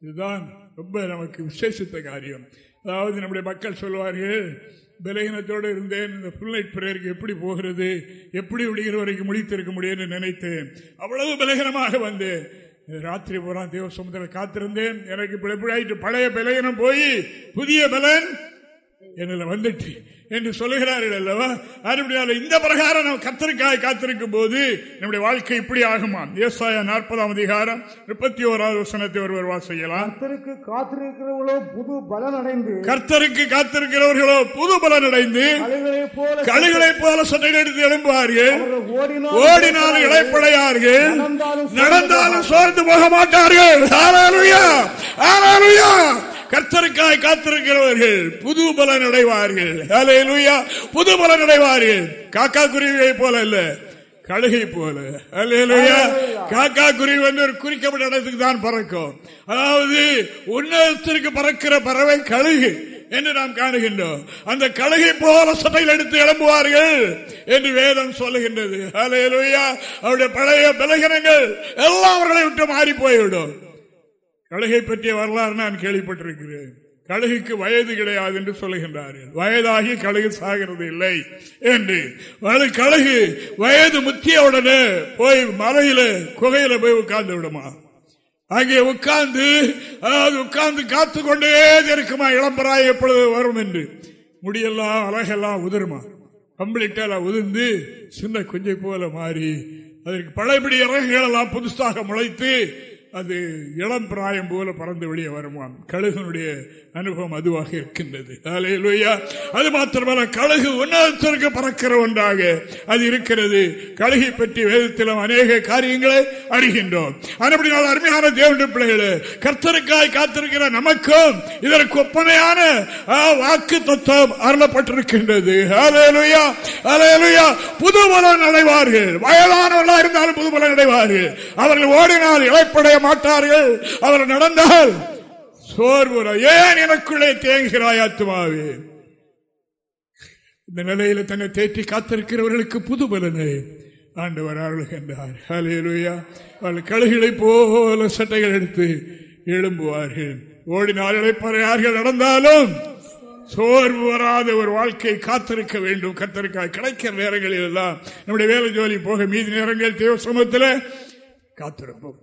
இதுதான் ரொம்ப நமக்கு விசேஷித்த காரியம். அதாவது நம்முடைய மக்கள் சொல்வார்கள் பலகீனத்தோடு இருந்தேன். இந்த புல்லைட் பிரேயருக்கு எப்படி போகிறது? எப்படி விடுகிற வரைக்கும் முடித்திருக்க முடியும்னு நினைத்தேன். அவ்வளவு பலகீனமாக வந்தேன். ராத்திரி பூரா தேவ சமுதிர காத்திருந்தேன். எனக்கு பிழைப்பிழாயிட்டு பழைய பலகீனம் போய் புதிய பலன் என்னில் வந்துட்டு என்று சொல்லுகிறார்கள் அல்லவா? அதுபடியால் இந்த பிரகாரம் நாம் கத்தருக்காய் காத்திருக்கும் போது நம்முடைய வாழ்க்கை இப்படி ஆகுமா ஏசாயா நாற்பதாம் அதிகாரம் முப்பத்தி ஓராவது வசனத்தை ஒருவர் வாசிக்கலாம் கர்த்தருக்கு காத்திருக்கிறவர்களோ புது பலன் அடைந்து கர்த்தருக்கு காத்திருக்கிறவர்களோ புது பலன் அடைந்து கழுகளை போல சட்டை எடுத்து எழும்புவார்கள். ஓடினாலும் இழைப்படையார்கள் நடந்தாலும் சோர்ந்து போக மாட்டார்கள் கர்த்தருக்காய் காத்திருக்கிறவர்கள் புது பலன் அடைவார்கள். புது பலன் அடைவார்கள். காக்கா குருவியை போல அல்ல கழுகை போல. அல்லையா காக்கா குருவி வந்து ஒரு குறிக்கப்பட்ட இடத்துக்கு தான் பறக்கும். அதாவது உன்னதத்திற்கு பறக்கிற பறவை கழுகு என்று நாம் காணுகின்றோம். அந்த கழுகை போல சட்டையில் எடுத்து எழும்புவார்கள் என்று வேதம் சொல்லுகின்றது. அவருடைய பழைய பலகீனங்கள் எல்லாம் அவர்களை விட்டு மாறி போய்விடும். கழுகை பற்றிய வரலாறு நான் கேள்விப்பட்டிருக்கிறேன். கழுகுக்கு வயது கிடையாது என்று சொல்லுகின்றார்கள். வயதாகி கழுகு சாகிறது இல்லை என்று. கழுகு வயது முத்திய உடனே போய் மலையில குகையில போய் உட்கார்ந்து விடுமா? அங்கே உட்கார்ந்து அதாவது உட்கார்ந்து காத்து கொண்டே இருக்குமா? இளம்பராய் எப்பொழுது வரும் என்று. முடியெல்லாம் அழகெல்லாம் உதிருமா? கம்ப்ளீட்டெல்லாம் உதிர்ந்து சின்ன குஞ்சை போல மாறி அதற்கு பழையபடி இறகுகள் எல்லாம் புதுசாக முளைத்து அது இளம் பிராயம் போல பறந்து வெளியே வருமான் கழுகனுடைய அனுபவம் அதுவாக இருக்கின்றது. அது மாத்திரமல்ல கழுகு உன்னதத்திற்கு பறக்கிற ஒன்றாக அது இருக்கிறது. கழுகை பற்றி வேதத்திலும் அநேக காரியங்களை அறிகின்றோம். அதுபடினால் அருமையான தேவனுடைய பிள்ளைகளே கர்த்தருக்காய் காத்திருக்கிற நமக்கும் இதற்கு ஒப்பனையான வாக்கு தத்துவம் அருளப்பட்டிருக்கின்றது. புது பலன் அடைவார்கள். வயதானவர்களாக இருந்தாலும் புது பலன் அடைவார்கள். அவர்கள் ஓடினால் இழைப்படைய மாட்டார்கள். அவர் நடந்தால் சோர்வுற ஏன் எனக்குள்ளே தேங்குகிறாய் ஆத்மாவே இந்த நிலையில தன்னை தேற்றி காத்திருக்கிறவர்களுக்கு புது பலனை. ஆண்டவர் அருள்கின்றார் ஹலேலுயா அவர்கள் கழுகளை போல சட்டைகள் எடுத்து எழும்புவார்கள். ஓடினால் இழைப்பறையார்கள் நடந்தாலும் சோர்வு வராத ஒரு வாழ்க்கை காத்திருக்க வேண்டும். கத்தருக்காய் கிடைக்கிற நேரங்களில் எல்லாம் நம்முடைய வேலை ஜோலி போக மீதி நேரங்கள் தேவ சமூகத்தில் காத்திருப்போம்.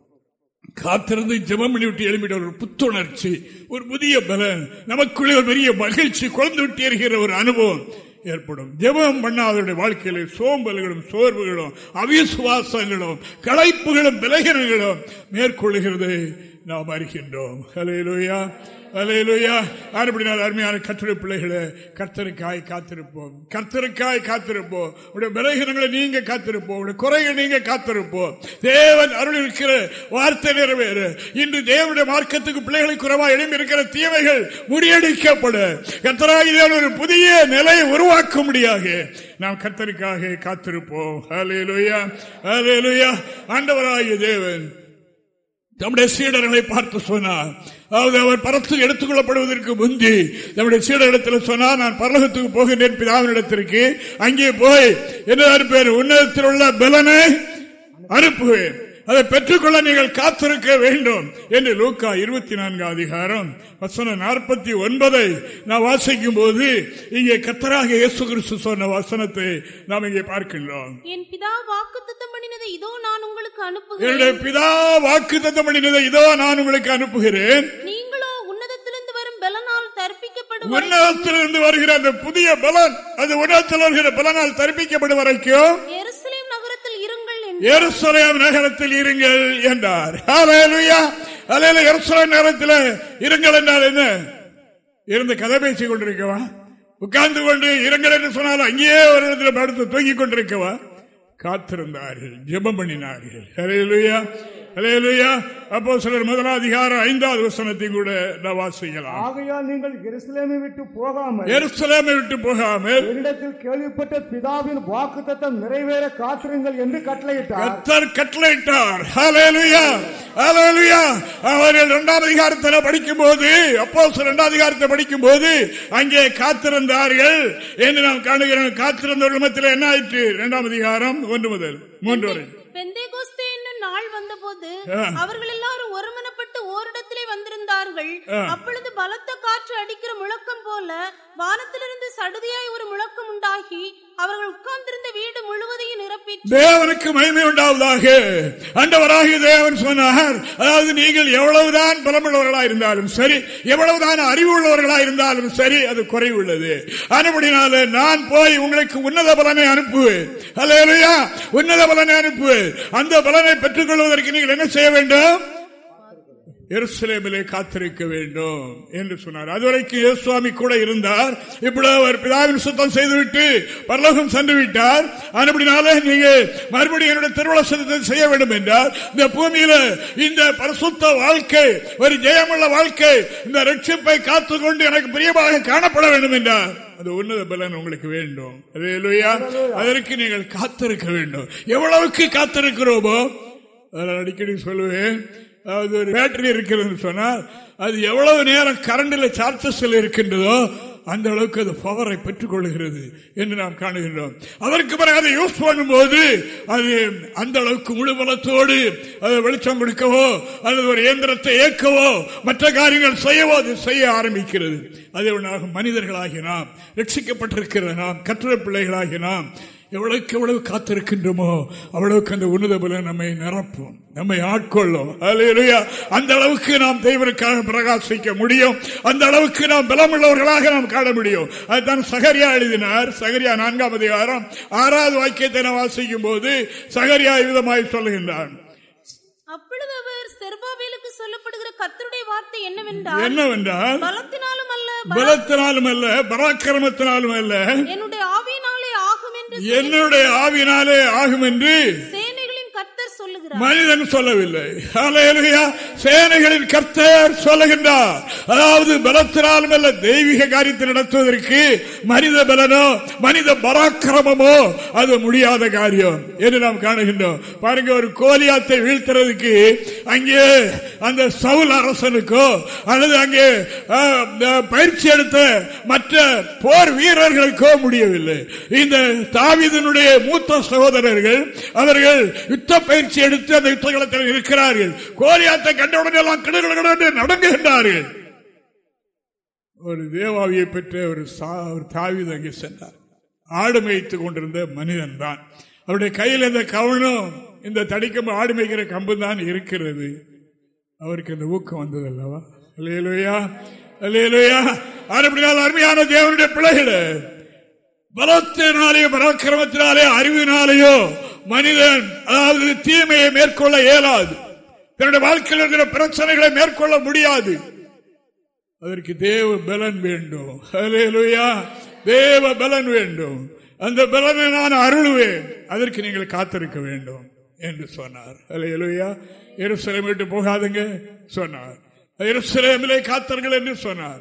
காத்திருந்து ஜெபம் பண்ணிவிட்டு எழுப்பிட ஒரு புத்துணர்ச்சி ஒரு புதிய பலன் நமக்குள்ளே ஒரு பெரிய மகிழ்ச்சி குழந்து விட்டு எறிகிற ஒரு அனுபவம் ஏற்படும். ஜெபம் பண்ணாதவருடைய வாழ்க்கையில சோம்பல்களும் சோர்வுகளும் அவிசுவாசங்களும் களைப்புகளும் விலகினங்களும் மேற்கொள்ளுகிறதை நாம் அறிகின்றோம். ஹலையிலோயா அருமையான கற்றுரை பிள்ளைகளை கர்த்தருக்காய் காத்திருப்போம். கர்த்தருக்காய் காத்திருப்போம். உடைய விலகினங்களை நீங்க காத்திருப்போம். உடைய குறைகள் நீங்க காத்திருப்போம். தேவன் அருள் இருக்கிற வார்த்தை நிறைவேறு. இன்று தேவனுடைய மார்க்கத்துக்கு பிள்ளைகளை குறைவா எழும்பி இருக்கிற தீமைகள் முறியடிக்கப்பட. கர்த்தராக ஒரு புதிய நிலையை உருவாக்க முடியாக நாம் கர்த்தருக்காக காத்திருப்போம். அலையலுயா அலையலுயா ஆண்டவராகிய தேவன். தம்முடைய சீடர்களை பார்த்து சொன்னார். அதாவது அவர் பரத்தில் எடுத்துக்கொள்ளப்படுவதற்கு முந்தி நம்முடைய சீடரிடத்தில் சொன்னார் நான் பரலகத்துக்கு போகின்றேன் பிதாவினிடத்திற்கு அங்கே போய் என்ன பேர் உன்னதத்தில் உள்ள பலனை அனுப்புவேன். அதை பெற்றுக்கொள்ள நீங்கள் காத்திருக்க வேண்டும் என்று லூக்கா இருபத்தி நான்கு அதிகாரம் வசனம் நாற்பத்தி ஒன்பதை நான் வாசிக்கும் போது இங்கே கத்தராக இயேசு கிறிஸ்து சொன்ன வசனத்தை நாம் இங்கே பார்க்கின்றோம். என் பிதா வாக்கு தத்தம் பண்ணினதை இதோ நான் உங்களுக்கு என்னுடைய அனுப்புகிறேன் பிதா வாக்கு தத்தம் பண்ணினதை இதோ நான் உங்களுக்கு அனுப்புகிறேன். நீங்களோ உன்னதத்திலிருந்து வரும் பலனால் தற்பிக்கப்படுவார் உன்னதத்திலிருந்து வருகிற அந்த புதிய பலன் அது உன்னதத்தில் வருகிற பலனால் தரிப்பிக்கப்படும் வரைக்கும் எருசலேம் நகரத்தில் இருங்கள் என்று எருசலேம் நகரத்தில் இருங்கள் என்றார். ஹalleluya எருசலேம் நகரத்தில் இருங்கள் என்றால் என்ன? இருந்து கதை பேசிக் கொண்டிருக்கவா? உட்கார்ந்து கொண்டு இருங்கள் என்று சொன்னால் அங்கேயே ஒரு இடத்துல படுத்து தூங்கிக் கொண்டிருக்கவா? காத்திருந்தார்கள் ஜெபம் பண்ணினார்கள். ஹalleluya. அப்போ சிலர் முதலாம் அதிகாரம் ஐந்தாவது வசனத்தை கூட நான் வாசிக்கலாம். ஆகையால் நீங்கள் எருசலேமை விட்டு போகாமல் எருசலேமை விட்டு போகாமல் என்னிடத்தில் கேள்விப்பட்ட பிதாவின் வாக்குத்தத்தம் நிறைவேற காத்திருங்கள் என்று கட்டளையிட்டார். கர்த்தர் கட்டளையிட்டார். ஹalleluya. ஹalleluya. அவர்கள் இரண்டாம் அதிகாரத்தில் படிக்கும் போது அப்போ இரண்டாம் அதிகாரத்தை படிக்கும் போது அங்கே காத்திருந்தார்கள் என்று நாம் காணுகிறோம். காத்திருந்தவர்கள் மத்தியில் என்ன ஆயிற்று? இரண்டாம் அதிகாரம் ஒன்று முதல் மூன்று வரை. நாள் வந்தபோது. அவர்கள் எல்லாரும் ஒருமனப்பட்டு ஓரிடத்திலே வந்திருந்தார்கள். அப்பொழுது பலத்த காற்று அடிக்கிற முழக்கம் போல வானத்திலிருந்து சடுதியாய் ஒரு முழக்கம் உண்டாகி அவர்கள் உட்கார்ந்திருந்த வீடு முழுவதையும் நிரப்பிற்று. தேவனுக்கு மகிமை உண்டாவதாக. அண்டவராகிய தேவன் சொன்னார் அதாவது நீங்கள் எவ்வளவுதான் பலமுள்ளவர்களா இருந்தாலும் சரி எவ்வளவுதான் அறிவு உள்ளவர்களா இருந்தாலும் சரி அது குறைவுள்ளது. அதுபடினால நான் போய் உங்களுக்கு உன்னத பலனை அனுப்புவேன் உன்னத பலனை அனுப்புவேன் அந்த பலனை பெற்றுக்கொள்வதற்கு நீங்கள் என்ன செய்ய வேண்டும்? எருசலேமிலே காத்திருக்க வேண்டும் என்று சொன்னார். அதுவரைக்கும் இயேசுவாமி கூட இருந்தார். இப்படி அவர் பிதாவின் சுத்தம் செய்துவிட்டு பரலோகம் சென்று விட்டார் அப்படினால நீங்க மறுபடியும் என்னுடைய திருவிழா சுத்தத்தை செய்ய வேண்டும் என்றார். இந்த பூமியில இந்த பரிசுத்த வாழ்க்கை ஒரு ஜெயமுள்ள வாழ்க்கை இந்த ரட்சிப்பை காத்துக்கொண்டு எனக்கு பிரியமாக காணப்பட வேண்டும் என்றார். அது உன்னத பலன் உங்களுக்கு வேண்டும். அதற்கு நீங்கள் காத்திருக்க வேண்டும். எவ்வளவுக்கு காத்திருக்கிறோமோ அதில் அடிக்கடி சொல்லுவேன். அது ஒரு பேட்டரி இருக்கிறதுன்னு சொன்னால் அது எவ்வளவு நேரம் கரண்டில் சார்ஜஸில் இருக்கின்றதோ அந்த அளவுக்கு அது பவரை பெற்றுக் கொள்கிறது என்று நாம் காணுகின்றோம். அதற்கு பிறகு அதை யூஸ் பண்ணும்போது அது அந்த அளவுக்கு முழு பலத்தோடு அதை வெளிச்சம் கொடுக்கவோ அல்லது ஒரு இயந்திரத்தை இயக்கவோ மற்ற காரியங்கள் செய்யவோ அது செய்ய ஆரம்பிக்கிறது. அதே ஒன்றாக மனிதர்களாகி நாம் ரட்சிக்கப்பட்டிருக்கிற நாம் கற்ற பிள்ளைகளாகி நாம் எவ்வளவுக்கு எவ்வளவு காத்திருக்கின்றோமோ அவ்வளவுக்கு அந்த உன்னத பலன் நம்மை நிரப்பும் நம்மை ஆட்கொள்ளும். அந்த அளவுக்கு நாம் தெய்வனுக்காக பிரகாசிக்க முடியும். அந்த அளவுக்கு நாம் பலமுள்ளவர்களாக நாம் காண முடியும். அதுதான் சகரியா எழுதினார். சகரியா நான்காம் அதிகாரம் ஆறாவது வாக்கியத்தை நாம் வாசிக்கும் போது சகரியா விதமாய் சொல்லுகின்றான். அப்பொழுது அவர் சொல்லப்படுகிற கர்த்தருடைய வார்த்தை என்னவென்றால் என்னவென்றால் பலத்தினாலும் அல்ல பலத்தினாலும் அல்ல பராக்கிரமத்தினாலும் அல்ல என்னுடைய என்னுடைய ஆவினாலே ஆகும் என்று சொல்லுகிறார். மனிதன் சொல்லவில்லை. சேனைகளின் கர்த்தர் சொல்லுகின்றார். அதாவது பலத்தினாலும் அல்ல தெய்வீக காரியத்தை நடத்துவதற்கு மனித பலனோ மனித பராக்கிரமமோ அது முடியாத காரியம் என்று நாம் காணுகின்றோம். பாருங்க ஒரு கோலியாத்தை வீழ்த்துறதுக்கு அங்கே அந்த சவுல் அரசனுக்கோ அல்லது அங்கே பயிற்சி எடுத்த மற்ற போர் வீரர்களுக்கோ முடியவில்லை. இந்த தாவிதனுடைய மூத்த சகோதரர்கள் அவர்கள் யுத்த பயிற்சி எடுத்து அந்த யுத்த களத்தில் இருக்கிறார்கள். கோலியாத்தை கண்டவுடனே எல்லாம் கிடுகிடு நடங்குகின்றார்கள். ஒரு தேவாவியை பெற்ற ஒரு சா- ஒரு தாவீது அங்கே சென்றார். ஆடு மேய்த்துக் கொண்டிருந்த மனிதன் தான். அவருடைய கையில் இந்த கவனம் இந்த தடிக்கும் ஆடு மேய்க்கிற கம்பு தான் இருக்கிறது. அவருக்கு அந்த ஊக்கம் வந்தது அல்லவா? இல்லையிலா இல்லையிலா அப்படினால் அருமையான தேவனுடைய பிள்ளைகளை பலத்தினாலேயோ பராக்கிரமத்தினாலே அறிவினாலேயோ மனிதன் அதாவது தீமையை மேற்கொள்ள இயலாது. தன்னுடைய வாழ்க்கையில் இருக்கிற பிரச்சனைகளை மேற்கொள்ள முடியாது. அதற்கு தேவ பலன் வேண்டும். தேவ பலன் வேண்டும். அந்த பலனை நான் அருளுவேன். அதற்கு நீங்கள் காத்திருக்க வேண்டும் என்று சொன்னார். ஹalleluya. எருசலேம் விட்டு போகாதுங்க சொன்னார். எருசலேமிலே காத்தர்கள் என்று சொன்னார்.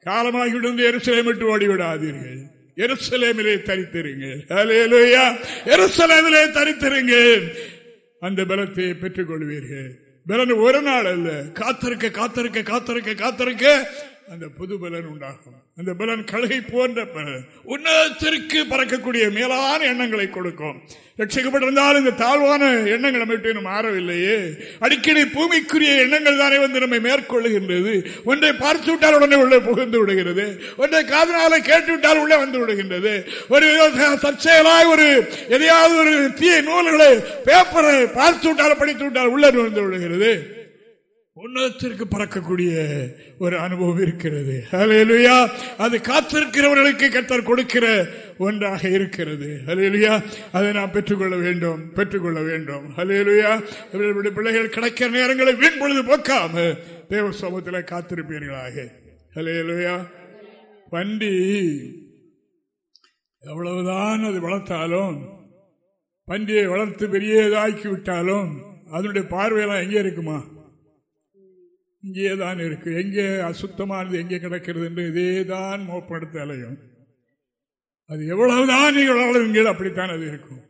காலமாகி விழுந்து எருசலேம் விட்டு ஓடிவிடாதீர்கள். எருசலேமிலே தரித்திருங்கள் எருசலேமிலே தரித்திருங்கள் அந்த பலத்தை பெற்றுக் கொள்வீர்கள் பலன் ஒரு நாள் அல்ல. காத்திருக்க காத்திருக்க காத்திருக்க காத்திருக்க. அந்த புது பலன் உண்டாகும். அந்த பலன் கழுகை போன்ற பலன். உன்னதத்திற்கு பறக்கக்கூடிய மேலான எண்ணங்களை கொடுக்கும். ரட்சிக்கப்பட்டிருந்தால் இந்த தாழ்வான எண்ணங்கள் நம்மை மாறவில்லையே. அடிக்கடி பூமிக்குரிய எண்ணங்கள் தானே வந்து நம்மை மேற்கொள்ளுகின்றது. ஒன்றை பார்த்து விட்டால் உடனே உள்ளே புகுந்து விடுகிறது. ஒன்றை காதனால கேட்டு விட்டால் உள்ளே வந்து விடுகின்றது. ஒரு தற்செயலாய் ஒரு எதையாவது ஒரு தீய நூல்களை பேப்பரை பார்த்து விட்டால் படித்து விட்டால் உள்ளே வந்து விடுகிறது. உன்னதத்திற்கு பறக்கக்கூடிய ஒரு அனுபவம் இருக்கிறது. அலையலுயா அது காத்திருக்கிறவர்களுக்கு கத்தர் கொடுக்கிற ஒன்றாக இருக்கிறது. அலையலுயா அதை நாம் பெற்றுக்கொள்ள வேண்டும். பெற்றுக்கொள்ள வேண்டும். அலையலுயா பிள்ளைகள் கிடைக்கிற நேரங்களை வீண் பொழுது போக்காம தேவ சமூகத்தில் காத்திருப்பீர்களாக. அலையலுயா வண்டி எவ்வளவுதான் அது வளர்த்தாலும் பண்டியை வளர்த்து பெரியதாக்கி விட்டாலும் அதனுடைய பார்வையெல்லாம் எங்கே இருக்குமா? இங்கே தான் இருக்கு. எங்கே அசுத்தமானது எங்கே கிடக்கிறது என்று இதே தான் மோப்படுத்த அலையும். அது எவ்வளவுதான் நீங்கள் வளருங்கள் அப்படித்தான் அது இருக்கும்.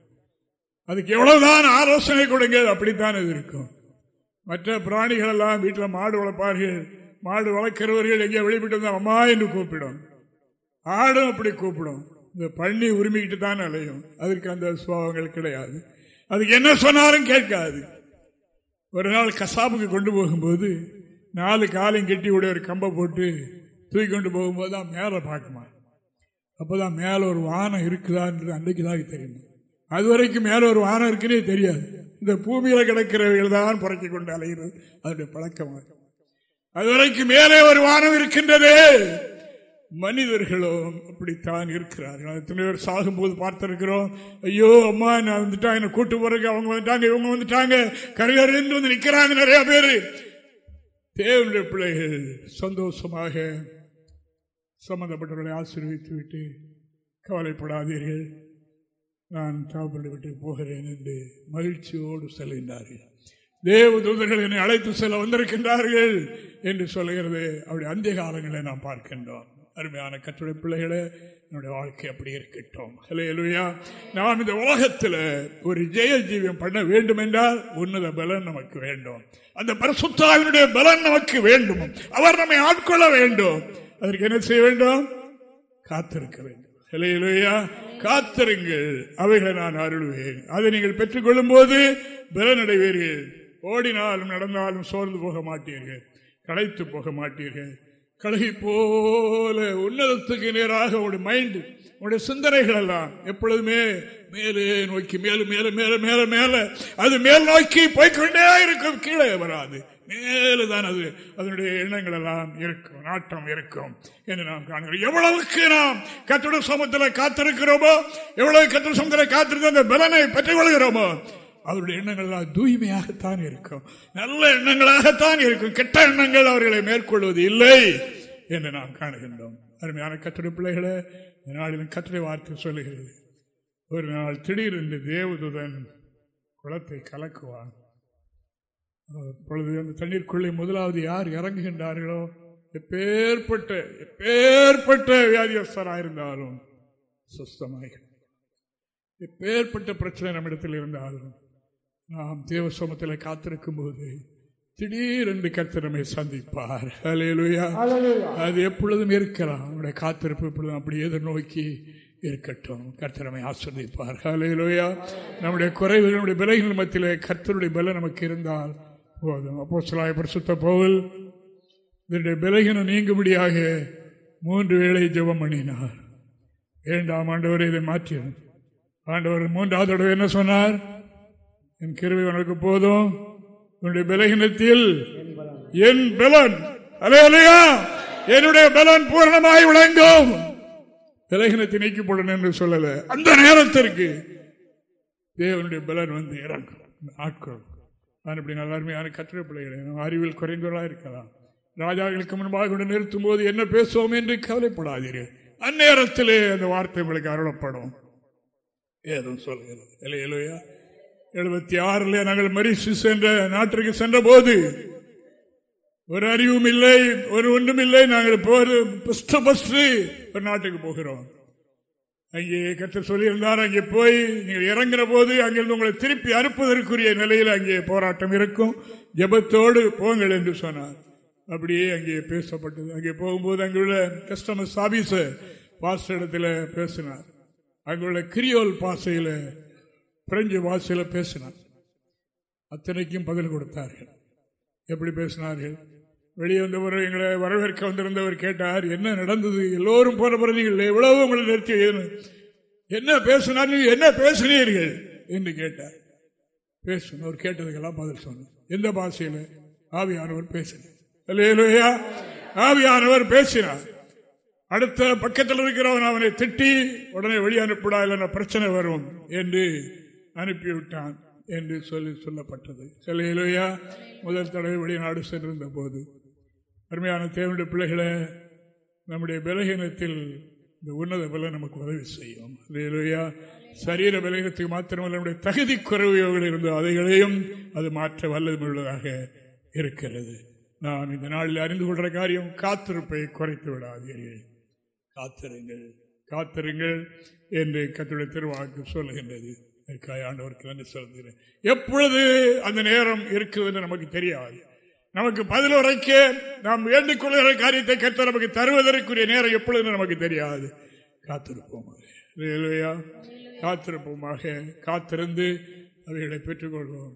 அதுக்கு எவ்வளவுதான் ஆலோசனை கொடுங்கள் அப்படித்தான் அது இருக்கும். மற்ற பிராணிகள் எல்லாம் வீட்டில் மாடு வளர்ப்பார்கள். மாடு வளர்க்கிறவர்கள் எங்கே வெளிப்பட்டு அம்மா என்று கூப்பிடும். ஆடும் அப்படி கூப்பிடும். இந்த பள்ளி உரிமைக்கிட்டு தான் அலையும். அதற்கு அந்த சுபாவங்கள் கிடையாது. அதுக்கு என்ன சொன்னாலும் கேட்காது. ஒரு நாள் கசாப்புக்கு கொண்டு போகும்போது நாலு காலையும் கட்டி விட ஒரு கம்பை போட்டு தூக்கி கொண்டு போகும்போது தான் மேலே பார்க்குமா? அப்போதான் மேலே ஒரு வானம் இருக்குதான்றது அன்றைக்கு தான் தெரியும்? அது வரைக்கும் மேலே ஒரு வானம் இருக்குன்னே தெரியாது. இந்த பூமியில் கிடக்கிறவர்கள் தான் புறக்கி கொண்டு அலைகிறது அதனுடைய பழக்கமாக அது. வரைக்கும் மேலே ஒரு வானம் இருக்கின்றது. மனிதர்களும் அப்படித்தான் இருக்கிறார்கள். எத்தனை பேர் சாகும் போது பார்த்திருக்கிறோம். ஐயோ அம்மா நான் வந்துட்டாங்க. என்ன கூட்டு போறதுக்கு அவங்க வந்துட்டாங்க இவங்க வந்துட்டாங்க. கருகருந்து வந்து நிற்கிறாங்க நிறைய பேர். தேவனுடைய பிள்ளைகள் சந்தோஷமாக சம்பந்தப்பட்டவர்களை ஆசீர்வித்து விட்டு கவலைப்படாதீர்கள். நான் தாப்பள்ளி விட்டு போகிறேன் என்று மகிழ்ச்சியோடு செல்கின்றார்கள். தேவ தூதர்கள் என்னை அழைத்து செல்ல வந்திருக்கின்றார்கள் என்று சொல்லுகிறது. அப்படி அந்திய காலங்களை நாம் பார்க்கின்றோம். அருமையான கற்றுடைய பிள்ளைகளை என்னுடைய வாழ்க்கை அப்படி இருக்கட்டும். ஹலையலுயா நாம் இந்த உலகத்தில் ஒரு ஜெய ஜீவியம் பண்ண வேண்டும் என்றால் உன்னத பலன் நமக்கு வேண்டும். அந்த பரசுத்தாவினுடைய பலன் நமக்கு வேண்டும். அவர் நம்மை ஆட்கொள்ள வேண்டும். அதற்கு என்ன செய்ய வேண்டும்? காத்திருக்க வேண்டும். ஹலையலுயா காத்திருங்கள். அவைகளை நான் அருள்வேன். அதை நீங்கள் பெற்றுக்கொள்ளும் போது பலனடைவீர்கள். ஓடினாலும் நடந்தாலும் சோர்ந்து போக மாட்டீர்கள். களைத்து போக மாட்டீர்கள். கழுகி போல உன்னதத்துக்கு நேராக உடைய மைண்டு உடைய சிந்தனைகள் எல்லாம் எப்பொழுதுமே மேலே நோக்கி மேலும் மேல மேல மேல மேல. அது மேல் நோக்கி போய்கொண்டே இருக்கும் கீழே வராது. மேலுதான் அது அதனுடைய எண்ணங்கள் எல்லாம் இருக்கும் நாட்டம் இருக்கும் என்று நாம் காண்கிறோம். எவ்வளவுக்கு நாம் கத்திர சமத்தில் காத்திருக்கிறோமோ எவ்வளவு கத்திர சமத்தில் காத்திருக்க அந்த பலனை பெற்றுக் கொள்கிறோமோ அவருடைய எண்ணங்கள் எல்லாம் தூய்மையாகத்தான் இருக்கும். நல்ல எண்ணங்களாகத்தான் இருக்கும். கெட்ட எண்ணங்கள் அவர்களை மேற்கொள்வது இல்லை என்று நாம் காணுகின்றோம். அருமையான கட்டுரை பிள்ளைகளை நாளிலும் கட்டுரை வார்த்தை சொல்லுகிறது. ஒரு நாள் திடீரென்று தேவதுதன் குளத்தை கலக்குவான். பொழுது அந்த தண்ணீருக்குள்ளே முதலாவது யார் இறங்குகின்றார்களோ எப்பேற்பட்ட எப்பேற்பட்ட வியாதியஸ்தராயிருந்தாலும் சுஸ்தமாக எப்பேற்பட்ட பிரச்சனை நம்மிடத்தில் இருந்தாலும் நாம் தேவ சோமத்தில் காத்திருக்கும் போது திடீரென்று கத்திரமை சந்திப்பார் அது எப்பொழுதும் இருக்கலாம். அவனுடைய காத்திருப்பு எப்பொழுதும் அப்படி எதிர்நோக்கி இருக்கட்டும். கர்த்தரமை ஆஸ்வதிப்பார் ஹலேலோயா நம்முடைய குறைவுகள் நம்முடைய விலைகள் மத்தியில் கர்த்தருடைய பலம் நமக்கு இருந்தால் போதும். அப்போ சிலாய பரிசுத்த போவல் இதனுடைய விலகினம் நீங்கும்படியாக மூன்று வேளை ஜெபம் பண்ணினார். இரண்டாம் ஆண்டவர் இதை மாற்றினார் ஆண்டவர் மூன்றாவது தடவை என்ன சொன்னார்? என் கிருவி உனக்கு போதும். உன்னுடைய பலகீனத்தில் என் பலன் அலையா என்னுடைய பலன் பூரணமாய் விளங்கும். பலகீனத்தை நீக்கி போடணும் என்று சொல்லல. அந்த நேரத்திற்கு தேவனுடைய பலன் வந்து இறங்கும் ஆட்கள் நான் இப்படி நல்ல அருமையான கற்ற பிள்ளைகளை அறிவில் குறைந்தவர்களாக இருக்கலாம். ராஜாக்களுக்கு முன்பாக கொண்டு நிறுத்தும் போது என்ன பேசுவோம் என்று கவலைப்படாதீர்கள். அந்நேரத்திலே அந்த வார்த்தை உங்களுக்கு அருளப்படும். ஏதும் சொல்லுகிறது. இல்லையா எழுபத்தி ஆறுல நாங்கள் மரிசு சென்ற நாட்டிற்கு சென்ற போது ஒரு அறிவும் இல்லை ஒரு ஒன்றும் இல்லை நாங்கள் ஒரு நாட்டுக்கு போகிறோம். அங்கே கற்று சொல்லியிருந்தார் அங்கே போய் நீங்கள் இறங்குற போது அங்கிருந்து உங்களை திருப்பி அனுப்புவதற்குரிய நிலையில் அங்கே போராட்டம் இருக்கும். ஜபத்தோடு போங்கள் என்று சொன்னார். அப்படியே அங்கே பேசப்பட்டது. அங்கே போகும்போது அங்குள்ள கஸ்டமர் சாபீஸ பாஸ்டர் இடத்துல பேசினார். அங்குள்ள கிரியோல் பாசையில் பிரெஞ்சு வாசியில் பேசினார். அத்தனைக்கும் பதில் கொடுத்தார்கள். எப்படி பேசினார்கள்? வெளியே வந்தவர் எங்களை வரவேற்க வந்திருந்தவர் கேட்டார் என்ன நடந்தது? எல்லோரும் போன பிறகு நீங்கள் எவ்வளவு உங்களை நிறுத்தி என்ன பேசினார்? என்ன பேசினீர்கள்? என்று கேட்டார். பேசினவர் கேட்டதுக்கெல்லாம் பதில் சொன்னார். எந்த பாஷையில்? ஆவியானவர் பேசினார். ஆவியானவர் பேசினார். அடுத்த பக்கத்தில் இருக்கிறவன் அவனை திட்டி உடனே வெளியனுப்பிடா இல்லைன்னா பிரச்சனை வரும் என்று அனுப்பிவிட்டான் என்று சொல்லி சொல்லப்பட்டது. சில இலையா முதல் தடவை வெளிநாடு சென்றிருந்த போது அருமையான தேவனுடைய பிள்ளைகளை நம்முடைய பலகீனத்தில் இந்த உன்னத பலன் நமக்கு உதவி செய்யும். இல்லையா சரீர பலகீனத்துக்கு மாத்திரமல்ல நம்முடைய தகுதி குறைவுகள் இருந்தோ அதைகளையும் அது மாற்ற வல்லதுமுள்ளதாக இருக்கிறது. நான் இந்த நாளில் அறிந்து கொள்ற காரியம் காத்திருப்பை குறைத்து விடாதீர்கள். காத்திருங்கள் காத்திருங்கள் என்று கத்துடைய திருவாக்கு சொல்லுகின்றது. ஆண்டவருக்கு நன்றி செலுத்துகிறேன். எப்பொழுது அந்த நேரம் இருக்குதுன்னு நமக்கு தெரியாது. நமக்கு பதில் உரைக்க நாம் வேண்டிக் கொள்கிற காரியத்தை கற்று நமக்கு தருவதற்குரிய நேரம் எப்பொழுதுன்னு நமக்கு தெரியாது. காத்திருப்போம் காத்திருப்போமாக. காத்திருந்து அவைகளை பெற்றுக்கொள்வோம்.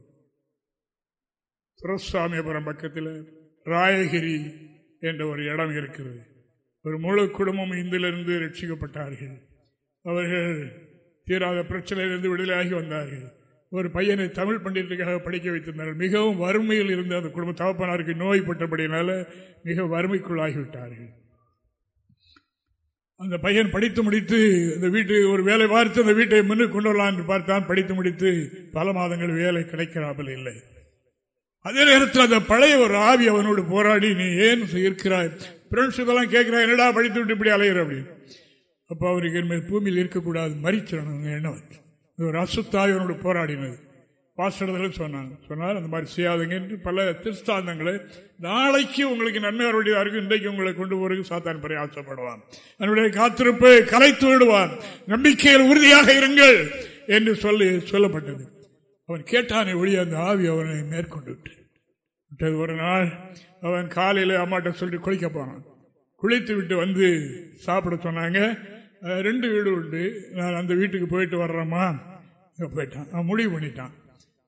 சுரசுவாமியபுரம் பக்கத்தில் ராயகிரி என்ற ஒரு இடம் இருக்கிறது. ஒரு முழு குடும்பம் இந்திலிருந்து ரட்சிக்கப்பட்டார்கள். அவர்கள் தீராத பிரச்சனையிலிருந்து விடுதலையாகி வந்தார்கள். ஒரு பையனை தமிழ் பண்டிதத்துக்காக படிக்க வைத்திருந்தார்கள். மிகவும் வறுமையில் இருந்த அந்த குடும்ப தகப்பனாருக்கு நோய்பட்டபடியினால மிக வறுமைக்குள்ளாகிவிட்டார்கள். அந்த பையன் படித்து முடித்து அந்த வீட்டு ஒரு வேலை பார்த்து அந்த வீட்டை முன்னு கொண்டு வரலாம் என்று பார்த்தான். படித்து முடித்து பல மாதங்கள் வேலை கிடைக்கிறாமல் இல்லை. அதே நேரத்தில் அந்த பழைய ஒரு ஆவி அவனோடு போராடி நீ ஏன் இருக்கிறாய் ஃப்ரெண்ட்ஷிப் எல்லாம் கேட்கிறாய் என்னடா படித்து விட்டு இப்படி அலையிற அப்படின்னு அப்போ அவருக்கு இனிமேல் பூமியில் இருக்கக்கூடாது மறிச்சிடணும் எண்ணம் வச்சு ஒரு அசுத்தாய் போராடினது. பாஸ்டர்கள் சொன்னாங்க. சொன்னால் அந்த மாதிரி செய்யாதுங்க என்று பல திருஷ்டாந்தங்களை நாளைக்கு உங்களுக்கு நன்மை வரவேண்டியதாக இருக்கும் இன்றைக்கு உங்களை கொண்டு போறதுக்கு சாத்தான் பெரிய ஆசைப்படுவான். அதனுடைய காத்திருப்பை கலைத்து விடுவான். நம்பிக்கையில் உறுதியாக இருங்கள் என்று சொல்லி சொல்லப்பட்டது. அவன் கேட்டானே ஒழிய அந்த ஆவி அவனை மேற்கொண்டு விட்டது. ஒரு நாள் அவன் காலையில் அம்மாட்ட சொல்லி குளிக்க போனான். குளித்து விட்டு வந்து சாப்பிட சொன்னாங்க. ரெண்டு வீடு உண்டு. நான் அந்த வீட்டுக்கு போயிட்டு வர்றேம்மா. போயிட்டான். நான் முடிவு பண்ணிட்டான்.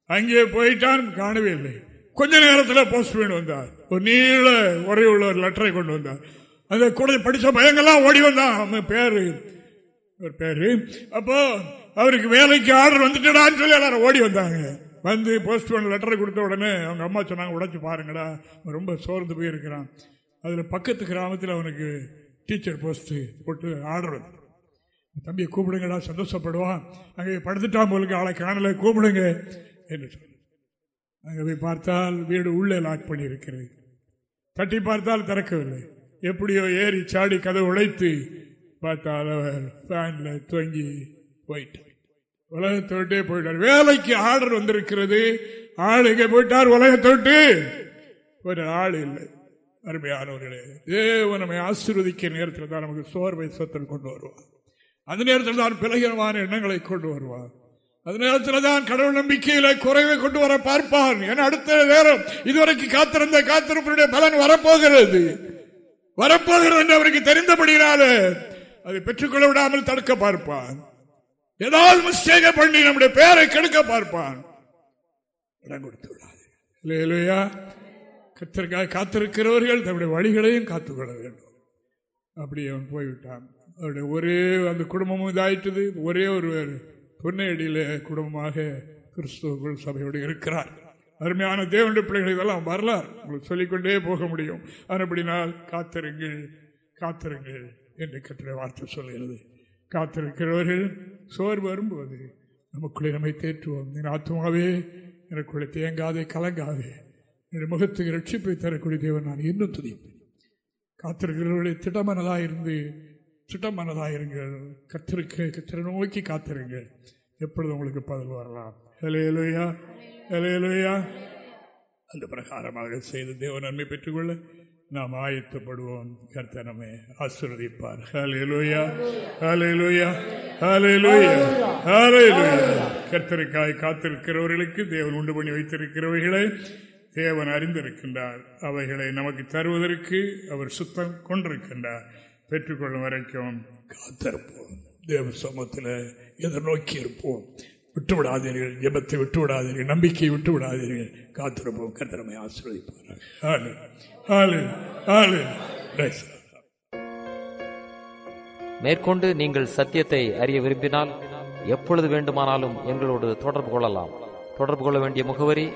அங்கே போயிட்டான் காணவே இல்லை. கொஞ்ச நேரத்தில் போஸ்ட்மேன் வந்தார். ஒரு நீள உரை உள்ள ஒரு லெட்டரை கொண்டு வந்தார். அந்த கூட படிச்ச பயங்கள்லாம் ஓடி வந்தான். அவன் பேரு ஒரு பேரு. அப்போ அவருக்கு வேலைக்கு ஆர்டர் வந்துட்டுடான்னு சொல்லி எல்லாரும் ஓடி வந்தாங்க. வந்து போஸ்ட்மேன் லெட்டரை கொடுத்த உடனே அவங்க அம்மா சொன்னாங்க உடச்சி பாருங்கடா. ரொம்ப சோர்ந்து போயிருக்கிறான். அதில் பக்கத்து கிராமத்தில் அவனுக்கு டீச்சர் போஸ்ட்டு போட்டு ஆர்டர் வந்து தம்பியை கூப்பிடுங்கடா சந்தோஷப்படுவான். அங்கே படுத்துட்டான் போலுக்கு ஆளை காணல கூப்பிடுங்க என்று சொல்லி அங்கே போய் பார்த்தால் வீடு உள்ளே லாக் பண்ணியிருக்கிறது. தட்டி பார்த்தால் திறக்கவில்லை. எப்படியோ ஏறி சாடி கதை உழைத்து பார்த்தால் அவர் ஃபேனில் தொங்கி போயிட்டார். உலகத்தை விட்டே போயிட்டார். வேலைக்கு ஆர்டர் வந்திருக்கிறது. ஆள் இங்கே போயிட்டார்? உலகத்தை விட்டு. ஒரு ஆள் இல்லை. அருமையானவர்களே தேவ நம்மை ஆசீர்வதிக்க நேரத்தில் தான் நமக்கு சோர்வை சொத்தல் கொண்டு வருவார். அந்த நேரத்தில் தான் பிளகிரமான எண்ணங்களை கொண்டு வருவார். அந்த நேரத்தில் தான் கடவுள் நம்பிக்கையில குறைவை கொண்டு வர பார்ப்பான் என அடுத்த நேரம் இதுவரைக்கும் காத்திருந்த காத்திருப்பனுடைய பலன் வரப்போகிறது. வரப்போகிறது என்று அவருக்கு தெரிந்தபடினாலே அதை பெற்றுக்கொள்ள விடாமல் தடுக்க பார்ப்பான். ஏதாவது மிஸ்டேக பண்ணி நம்முடைய பெயரை கெடுக்க பார்ப்பான். இடம் கொடுத்து விடாது. இல்லையா கத்திற்காக காத்திருக்கிறவர்கள் தன்னுடைய வழிகளையும் காத்துக்கொள்ள வேண்டும். அப்படி அவன் போய்விட்டான். அவருடைய ஒரே அந்த குடும்பமும் இதாயிட்டது. ஒரே ஒரு பொன்னையடியில குடும்பமாக கிறிஸ்துவ சபையோடு இருக்கிறார். அருமையான தேவனுடைய பிள்ளைகள் இதெல்லாம் வரலாறு. உங்களுக்கு சொல்லிக்கொண்டே போக முடியும். அப்படினால் காத்திருங்கள் காத்திருங்கள் என்று கற்ற வார்த்தை சொல்கிறது. காத்திருக்கிறவர்கள் சோர் வரும்போது நமக்குள்ளே நம்மை தேற்றுவோம். என் ஆத்மாவே எனக்குள்ளே தேங்காதே கலங்காதே. என் முகத்துக்கு ரட்சிப்பை தரக்கூடிய தேவன் நான் இன்னும் துதிப்பேன். காத்திருக்கிறவர்களை திட்டமனதாக இருந்து திட்டமனதாயிருங்கள். கத்திருக்க கத்திர நோக்கி காத்திருங்கள். எப்பொழுது உங்களுக்கு பதில் வரலாம்? ஹலேலுயா ஹலேலுயா அந்த பிரகாரமாக செய்து தேவ நன்மை பெற்றுக்கொள்ள நாம் ஆயத்தப்படுவோம். கர்த்தனமே ஆசிர்வதிப்பார். ஹalleluya ஹalleluya ஹalleluya ஹalleluya கர்த்தருக்காய் காத்திருக்கிறவர்களுக்கு தேவன் உண்டு பண்ணி வைத்திருக்கிறவைகளை தேவன் அறிந்திருக்கின்றார். அவைகளை நமக்கு தருவதற்கு அவர் சுத்தம் கொண்டிருக்கின்றார். பெற்றுக்கொள்ளும் வரைக்கும். காத்திருப்போம். தேவ சமூகத்தில் எதிர்நோக்கி இருப்போம். விட்டு விடாதீர்கள் ஜெபத்தை விட்டு விடாதீர்கள் நம்பிக்கையை விட்டு விடாதீர்கள் காத்திருப்போம். கர்த்தரமை ஆசீர்வதிப்பார்கள் ஆளு ஆளு ஆளு. மேற்கொண்டு நீங்கள் சத்தியத்தை அறிய விரும்பினால் எப்பொழுது வேண்டுமானாலும் எங்களோடு தொடர்பு கொள்ளலாம். தொடர்பு கொள்ள வேண்டிய முகவரி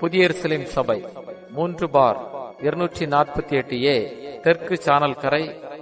புதிய எருசலேம் சபை மூன்று பார் இருநூற்றி நாற்பத்தி எட்டு ஏ தெற்கு சானல் கரை